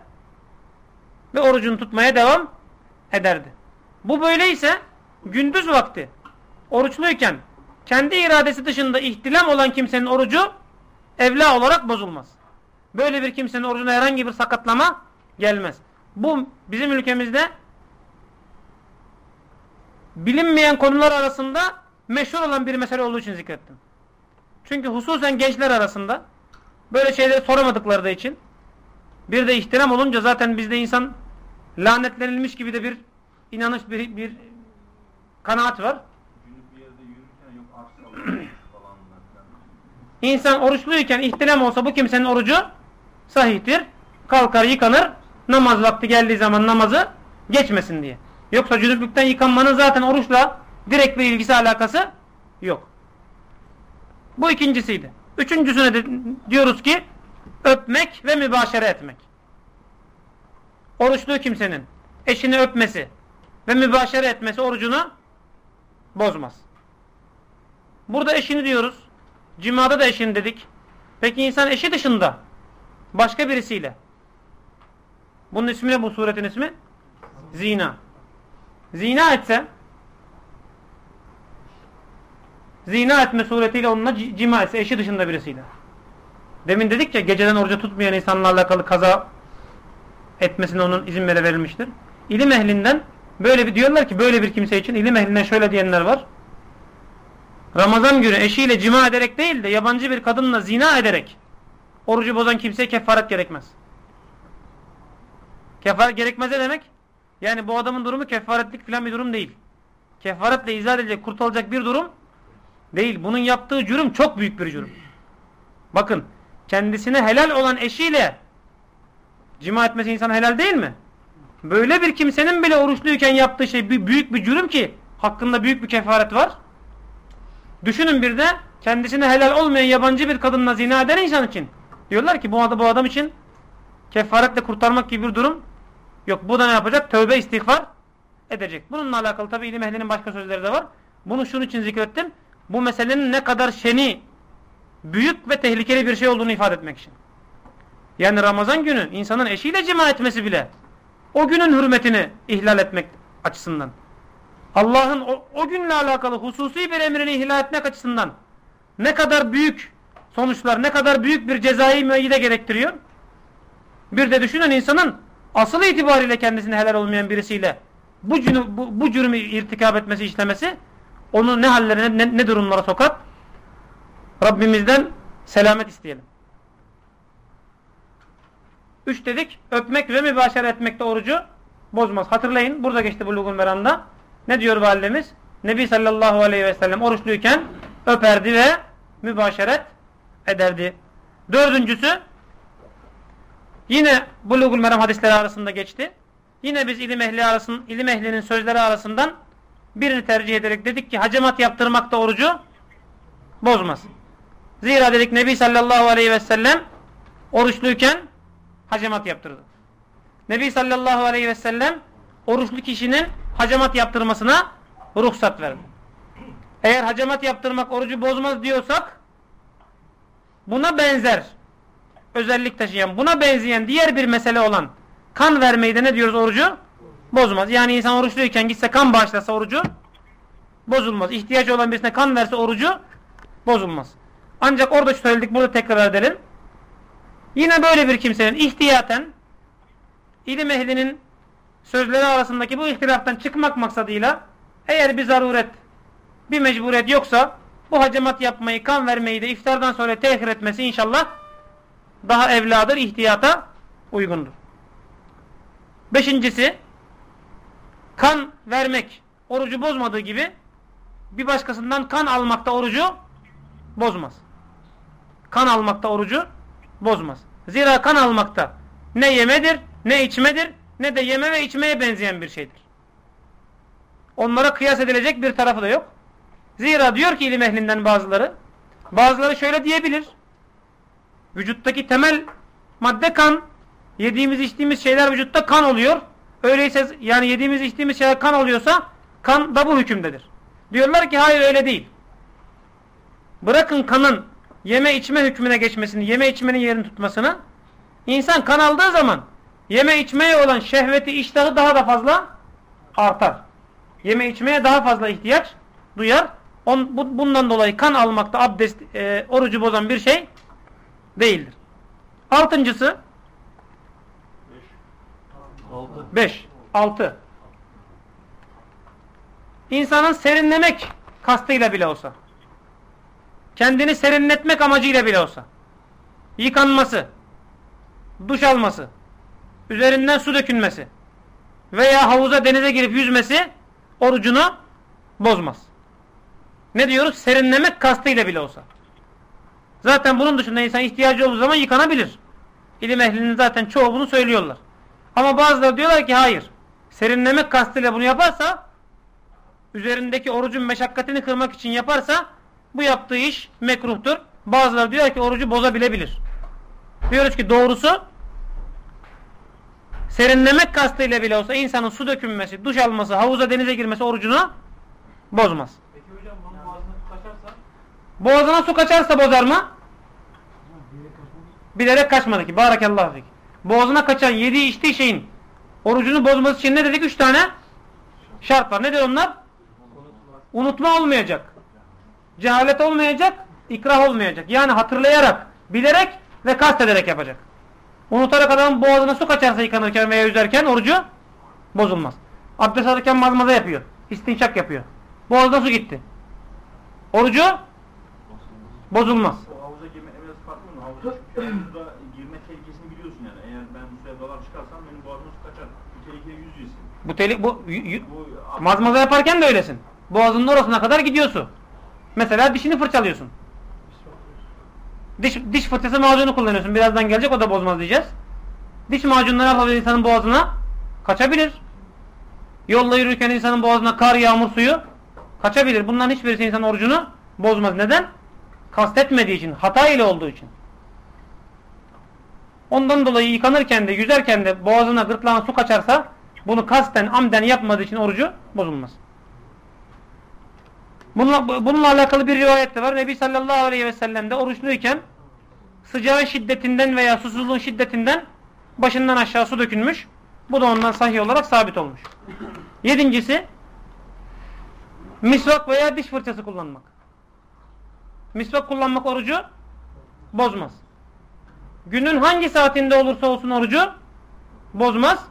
ve orucunu tutmaya devam ederdi. Bu böyleyse gündüz vakti oruçluyken kendi iradesi dışında ihtilam olan kimsenin orucu evla olarak bozulmaz. Böyle bir kimsenin orucuna herhangi bir sakatlama gelmez. Bu bizim ülkemizde bilinmeyen konular arasında meşhur olan bir mesele olduğu için zikrettim. Çünkü hususen gençler arasında böyle şeyleri soramadıkları da için bir de ihtiram olunca zaten bizde insan lanetlenilmiş gibi de bir inanış bir, bir kanaat var. İnsan oruçluyken ihtilam olsa bu kimsenin orucu sahihtir. Kalkar yıkanır. Namaz vakti geldiği zaman namazı geçmesin diye. Yoksa cünüplükten yıkanmanın zaten oruçla direkt bir ilgisi alakası yok. Bu ikincisiydi. Üçüncüsüne de diyoruz ki öpmek ve mübaşere etmek. Oruçlu kimsenin eşini öpmesi ve mübaşere etmesi orucunu bozmaz. Burada eşini diyoruz. Cimada da eşini dedik. Peki insan eşi dışında başka birisiyle bunun ismi ne bu suretin ismi? Zina. Zina etse zina etme suretiyle onunla cima etse eşi dışında birisiyle. Demin dedik ya geceden orucu tutmayan insanlarla alakalı kaza etmesine onun izin verilmiştir. İlim ehlinden böyle bir diyorlar ki böyle bir kimse için ilim ehlinden şöyle diyenler var. Ramazan günü eşiyle cima ederek değil de yabancı bir kadınla zina ederek orucu bozan kimseye kefaret gerekmez. Kefaret gerekmez ne demek? Yani bu adamın durumu kefaretlik filan bir durum değil. Kefaretle izah edilecek, kurtulacak bir durum değil. Bunun yaptığı cürüm çok büyük bir cürüm. Bakın kendisine helal olan eşiyle cima etmesi insana helal değil mi? Böyle bir kimsenin bile oruçluyken yaptığı şey büyük bir cürüm ki hakkında büyük bir kefaret var. Düşünün bir de kendisine helal olmayan yabancı bir kadınla zina eden insan için. Diyorlar ki bu adam, bu adam için kefaretle kurtarmak gibi bir durum yok. Bu da ne yapacak? Tövbe istiğfar edecek. Bununla alakalı tabi ilim ehlinin başka sözleri de var. Bunu şunun için zikrettim. Bu meselenin ne kadar şeni, büyük ve tehlikeli bir şey olduğunu ifade etmek için. Yani Ramazan günü insanın eşiyle cima etmesi bile o günün hürmetini ihlal etmek açısından. Allah'ın o, o günle alakalı hususi bir emrini ihlal etmek açısından ne kadar büyük sonuçlar, ne kadar büyük bir cezai müeyyide gerektiriyor. Bir de düşünün insanın asıl itibariyle kendisine helal olmayan birisiyle bu, cünü, bu, bu cürümü irtikap etmesi, işlemesi onu ne hallere, ne, ne durumlara sokar? Rabbimizden selamet isteyelim. Üç dedik, öpmek ve mübaşere etmekte orucu bozmaz. Hatırlayın, burada geçti Bulugun Beran'da. Ne diyor validemiz? Nebi sallallahu aleyhi ve sellem oruçluyken öperdi ve mübaşeret ederdi. Dördüncüsü yine Bulugul Meram hadisleri arasında geçti. Yine biz ilim ehli arasın, ilim ehlinin sözleri arasından birini tercih ederek dedik ki hacamat yaptırmak da orucu bozmaz. Zira dedik Nebi sallallahu aleyhi ve sellem oruçluyken hacamat yaptırdı. Nebi sallallahu aleyhi ve sellem oruçlu kişinin hacamat yaptırmasına ruhsat verdi. Eğer hacamat yaptırmak orucu bozmaz diyorsak buna benzer özellik taşıyan, buna benzeyen diğer bir mesele olan kan vermeyi de ne diyoruz orucu? Bozmaz. Yani insan oruçluyken gitse kan bağışlasa orucu bozulmaz. İhtiyacı olan birisine kan verse orucu bozulmaz. Ancak orada söyledik burada tekrar edelim. Yine böyle bir kimsenin ihtiyaten ilim ehlinin sözleri arasındaki bu ihtilaftan çıkmak maksadıyla eğer bir zaruret, bir mecburiyet yoksa bu hacamat yapmayı, kan vermeyi de iftardan sonra tehir etmesi inşallah daha evladır, ihtiyata uygundur. Beşincisi kan vermek orucu bozmadığı gibi bir başkasından kan almakta orucu bozmaz. Kan almakta orucu bozmaz. Zira kan almakta ne yemedir, ne içmedir, ne de yeme ve içmeye benzeyen bir şeydir. Onlara kıyas edilecek bir tarafı da yok. Zira diyor ki ilim ehlinden bazıları, bazıları şöyle diyebilir. Vücuttaki temel madde kan. Yediğimiz içtiğimiz şeyler vücutta kan oluyor. Öyleyse yani yediğimiz içtiğimiz şeyler kan oluyorsa kan da bu hükümdedir. Diyorlar ki hayır öyle değil. Bırakın kanın yeme içme hükmüne geçmesini, yeme içmenin yerini tutmasını. İnsan kan aldığı zaman yeme içmeye olan şehveti, iştahı daha da fazla artar. Yeme içmeye daha fazla ihtiyaç duyar. On, bu, bundan dolayı kan almakta abdest, e, orucu bozan bir şey değildir. Altıncısı 5. 6. İnsanın serinlemek kastıyla bile olsa kendini serinletmek amacıyla bile olsa yıkanması duş alması üzerinden su dökülmesi veya havuza denize girip yüzmesi orucunu bozmaz. Ne diyoruz? Serinlemek kastıyla bile olsa. Zaten bunun dışında insan ihtiyacı olduğu zaman yıkanabilir. İlim ehlinin zaten çoğu bunu söylüyorlar. Ama bazıları diyorlar ki hayır. Serinlemek kastıyla bunu yaparsa üzerindeki orucun meşakkatini kırmak için yaparsa bu yaptığı iş mekruhtur. Bazıları diyor ki orucu bozabilebilir. Diyoruz ki doğrusu serinlemek kastıyla bile olsa insanın su dökünmesi, duş alması, havuza denize girmesi orucunu bozmaz. Peki hocam bunun boğazına su kaçarsa? Boğazına su kaçarsa bozar mı? Bilerek kaçmadı ki. Barakallahu fik. Boğazına kaçan yediği içtiği şeyin orucunu bozması için ne dedik? Üç tane şart var. Nedir onlar? Unutma olmayacak. Cehalet olmayacak. ikrah olmayacak. Yani hatırlayarak, bilerek ve kastederek yapacak. Unutarak adamın boğazına su kaçarsa yıkanırken veya yüzerken orucu bozulmaz. Abdest alırken mazmaza yapıyor. İstinşak yapıyor. Boğazına su gitti. Orucu bozulmaz. O havuza girme biraz farklı mı? Havuza çünkü havuza girme tehlikesini biliyorsun yani. Eğer ben bu suya dalar çıkarsam benim boğazıma su kaçar. Bu tehlikeli yüz yüzesin. Bu, teli, bu y- mazmaza yaparken de öylesin. Boğazının orasına kadar gidiyor su. Mesela dişini fırçalıyorsun. Diş, diş fırçası macunu kullanıyorsun. Birazdan gelecek o da bozmaz diyeceğiz. Diş macunları yapabilir insanın boğazına? Kaçabilir. Yolda yürürken insanın boğazına kar, yağmur suyu kaçabilir. Bunların hiçbirisi insanın orucunu bozmaz. Neden? Kastetmediği için, hata ile olduğu için. Ondan dolayı yıkanırken de, yüzerken de boğazına, gırtlağına su kaçarsa bunu kasten, amden yapmadığı için orucu bozulmaz. Bununla, bununla alakalı bir rivayet de var. Nebi sallallahu aleyhi ve sellem de oruçluyken sıcağın şiddetinden veya susuzluğun şiddetinden başından aşağı su dökülmüş. Bu da ondan sahih olarak sabit olmuş. Yedincisi misvak veya diş fırçası kullanmak. Misvak kullanmak orucu bozmaz. Günün hangi saatinde olursa olsun orucu bozmaz.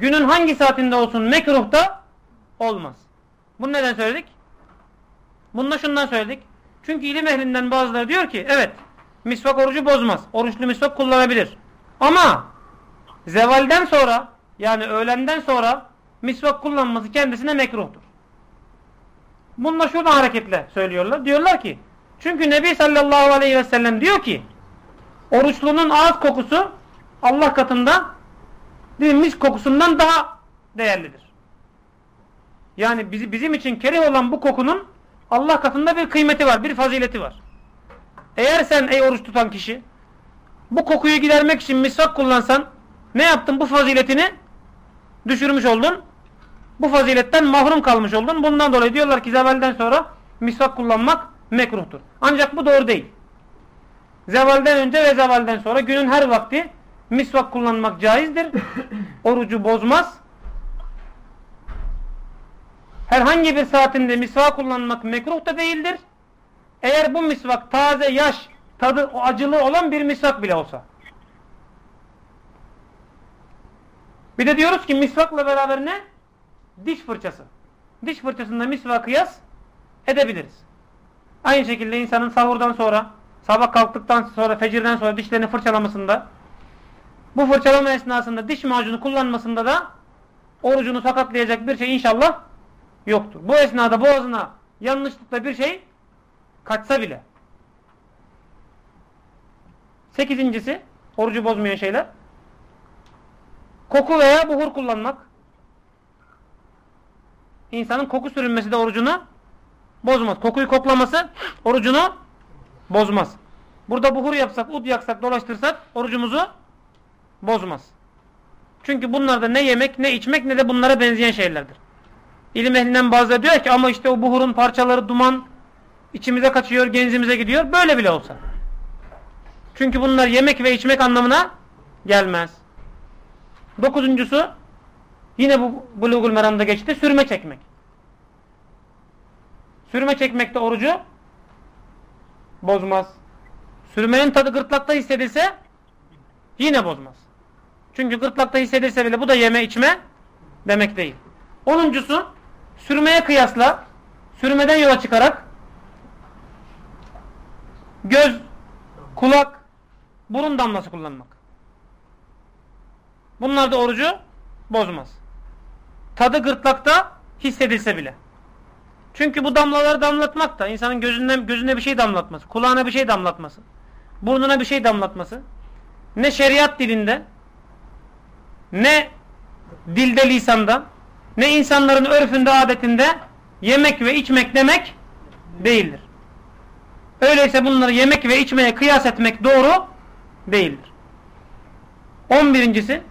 Günün hangi saatinde olsun mekruh da olmaz. Bunu neden söyledik? Bunu da şundan söyledik. Çünkü ilim ehlinden bazıları diyor ki evet misvak orucu bozmaz. Oruçlu misvak kullanabilir. Ama zevalden sonra yani öğlenden sonra misvak kullanması kendisine mekruhtur. Bununla şuradan hareketle söylüyorlar. Diyorlar ki çünkü Nebi sallallahu aleyhi ve sellem diyor ki oruçlunun ağız kokusu Allah katında mis kokusundan daha değerlidir. Yani bizi, bizim için kerih olan bu kokunun Allah katında bir kıymeti var, bir fazileti var. Eğer sen ey oruç tutan kişi bu kokuyu gidermek için misvak kullansan ne yaptın? Bu faziletini düşürmüş oldun. Bu faziletten mahrum kalmış oldun. Bundan dolayı diyorlar ki zevalden sonra misvak kullanmak mekruhtur. Ancak bu doğru değil. Zevalden önce ve zevalden sonra günün her vakti misvak kullanmak caizdir. Orucu bozmaz. herhangi bir saatinde misvak kullanmak mekruh da değildir. Eğer bu misvak taze, yaş, tadı acılı olan bir misvak bile olsa. Bir de diyoruz ki misvakla beraber ne? Diş fırçası. Diş fırçasında misvak kıyas edebiliriz. Aynı şekilde insanın sahurdan sonra, sabah kalktıktan sonra, fecirden sonra dişlerini fırçalamasında, bu fırçalama esnasında diş macunu kullanmasında da orucunu sakatlayacak bir şey inşallah yoktur. Bu esnada boğazına yanlışlıkla bir şey kaçsa bile. Sekizincisi, orucu bozmayan şeyler. Koku veya buhur kullanmak. İnsanın koku sürünmesi de orucunu bozmaz. Kokuyu koklaması orucunu bozmaz. Burada buhur yapsak, ud yaksak, dolaştırsak orucumuzu bozmaz. Çünkü bunlarda ne yemek, ne içmek, ne de bunlara benzeyen şeylerdir. İlim ehlinden bazıları diyor ki ama işte o buhurun parçaları duman içimize kaçıyor, genzimize gidiyor. Böyle bile olsa. Çünkü bunlar yemek ve içmek anlamına gelmez. Dokuzuncusu yine bu Bulugul Meram'da geçti. Sürme çekmek. Sürme çekmekte orucu bozmaz. Sürmenin tadı gırtlakta hissedilse yine bozmaz. Çünkü gırtlakta hissedilse bile bu da yeme içme demek değil. Onuncusu sürmeye kıyasla sürmeden yola çıkarak göz, kulak, burun damlası kullanmak. Bunlar da orucu bozmaz. Tadı gırtlakta hissedilse bile. Çünkü bu damlaları damlatmak da insanın gözünden gözüne bir şey damlatması, kulağına bir şey damlatması, burnuna bir şey damlatması ne şeriat dilinde ne dilde lisanda ne insanların örfünde adetinde yemek ve içmek demek değildir. Öyleyse bunları yemek ve içmeye kıyas etmek doğru değildir. On birincisi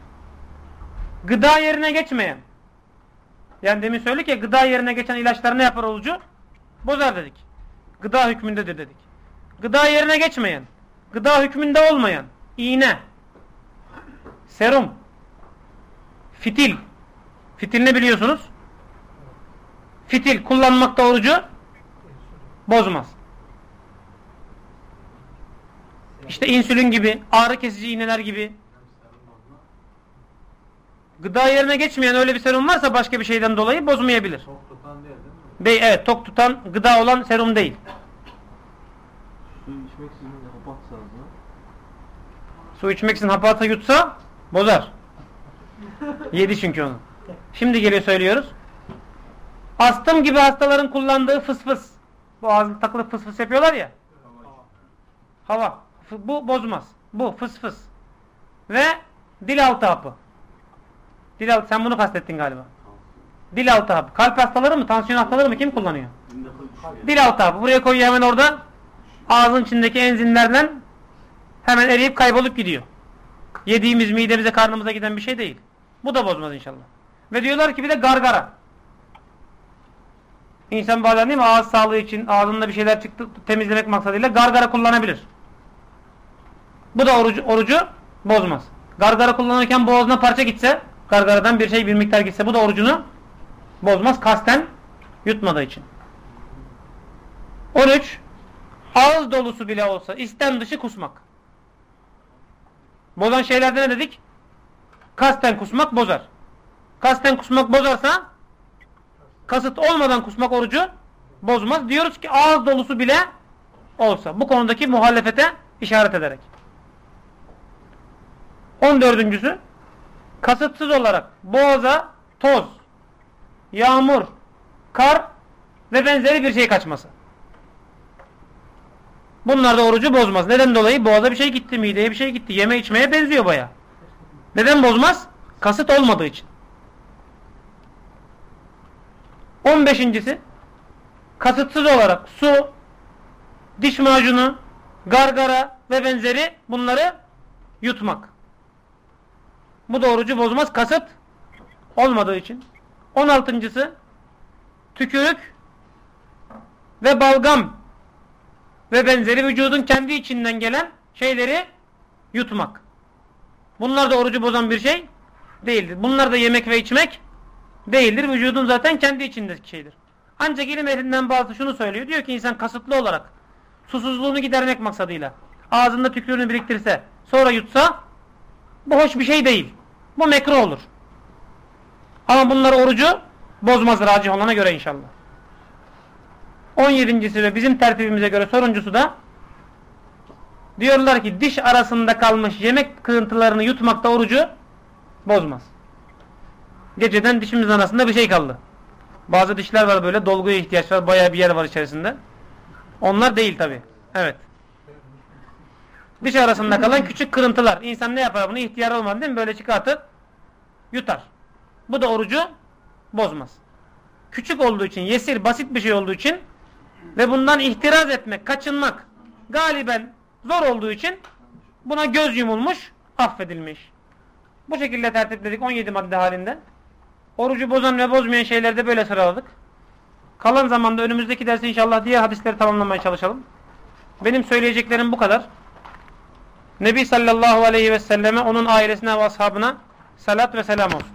gıda yerine geçmeyen yani demin söyledik ya gıda yerine geçen ilaçlar ne yapar olucu? Bozar dedik. Gıda hükmündedir dedik. Gıda yerine geçmeyen, gıda hükmünde olmayan, iğne, serum, fitil, fitil ne biliyorsunuz? Fitil kullanmakta orucu bozmaz. İşte insülin gibi, ağrı kesici iğneler gibi. Gıda yerine geçmeyen öyle bir serum varsa başka bir şeyden dolayı bozmayabilir. Tok tutan değil değil mi? Evet tok tutan gıda olan serum değil. Su içmek. Su için hapata yutsa bozar. Yedi çünkü onu. Şimdi geliyor söylüyoruz. Astım gibi hastaların kullandığı fıs fıs. Boğazına takılıp fıs fıs yapıyorlar ya. Hava. Bu bozmaz. Bu fıs fıs. Ve dil altı hapı. Dil altı, sen bunu kastettin galiba. Dil altı hapı. Kalp hastaları mı, tansiyon hastaları mı kim kullanıyor? Dil altı hapı. Buraya koyuyor hemen orada. Ağzın içindeki enzimlerden hemen eriyip kaybolup gidiyor. Yediğimiz midemize, karnımıza giden bir şey değil. Bu da bozmaz inşallah. Ve diyorlar ki bir de gargara. İnsan bazen değil mi ağız sağlığı için ağzında bir şeyler çıktı temizlemek maksadıyla gargara kullanabilir. Bu da orucu, orucu bozmaz. Gargara kullanırken boğazına parça gitse, gargaradan bir şey bir miktar gitse bu da orucunu bozmaz kasten yutmadığı için. 13. Ağız dolusu bile olsa istem dışı kusmak. Bozan şeylerde ne dedik? Kasten kusmak bozar. Kasten kusmak bozarsa kasıt olmadan kusmak orucu bozmaz. Diyoruz ki ağız dolusu bile olsa. Bu konudaki muhalefete işaret ederek. 14. Kasıtsız olarak boğaza toz, yağmur, kar ve benzeri bir şey kaçması. Bunlar da orucu bozmaz. Neden dolayı? Boğaza bir şey gitti, mideye bir şey gitti. Yeme içmeye benziyor baya. Neden bozmaz? Kasıt olmadığı için. 15.si kasıtsız olarak su, diş macunu, gargara ve benzeri bunları yutmak. Bu da orucu bozmaz. Kasıt olmadığı için. 16.sı tükürük ve balgam ve benzeri vücudun kendi içinden gelen şeyleri yutmak. Bunlar da orucu bozan bir şey değildir. Bunlar da yemek ve içmek değildir. Vücudun zaten kendi içindeki şeydir. Ancak ilim ehlinden bazı şunu söylüyor. Diyor ki insan kasıtlı olarak susuzluğunu gidermek maksadıyla ağzında tükürüğünü biriktirse sonra yutsa bu hoş bir şey değil. Bu mekruh olur. Ama bunlar orucu bozmaz racih olana göre inşallah. 17.si ve bizim tertibimize göre sonuncusu da diyorlar ki diş arasında kalmış yemek kırıntılarını yutmakta orucu bozmaz. Geceden dişimizin arasında bir şey kaldı. Bazı dişler var böyle dolguya ihtiyaç var. Bayağı bir yer var içerisinde. Onlar değil tabi. Evet. Diş arasında kalan küçük kırıntılar. İnsan ne yapar bunu? İhtiyar olmadı değil mi? Böyle çıkartıp yutar. Bu da orucu bozmaz. Küçük olduğu için, yesir, basit bir şey olduğu için ve bundan ihtiraz etmek, kaçınmak galiben zor olduğu için buna göz yumulmuş, affedilmiş. Bu şekilde tertipledik 17 madde halinde. Orucu bozan ve bozmayan şeyleri de böyle sıraladık. Kalan zamanda önümüzdeki dersi inşallah diğer hadisleri tamamlamaya çalışalım. Benim söyleyeceklerim bu kadar. Nebi sallallahu aleyhi ve selleme, onun ailesine ve ashabına salat ve selam olsun.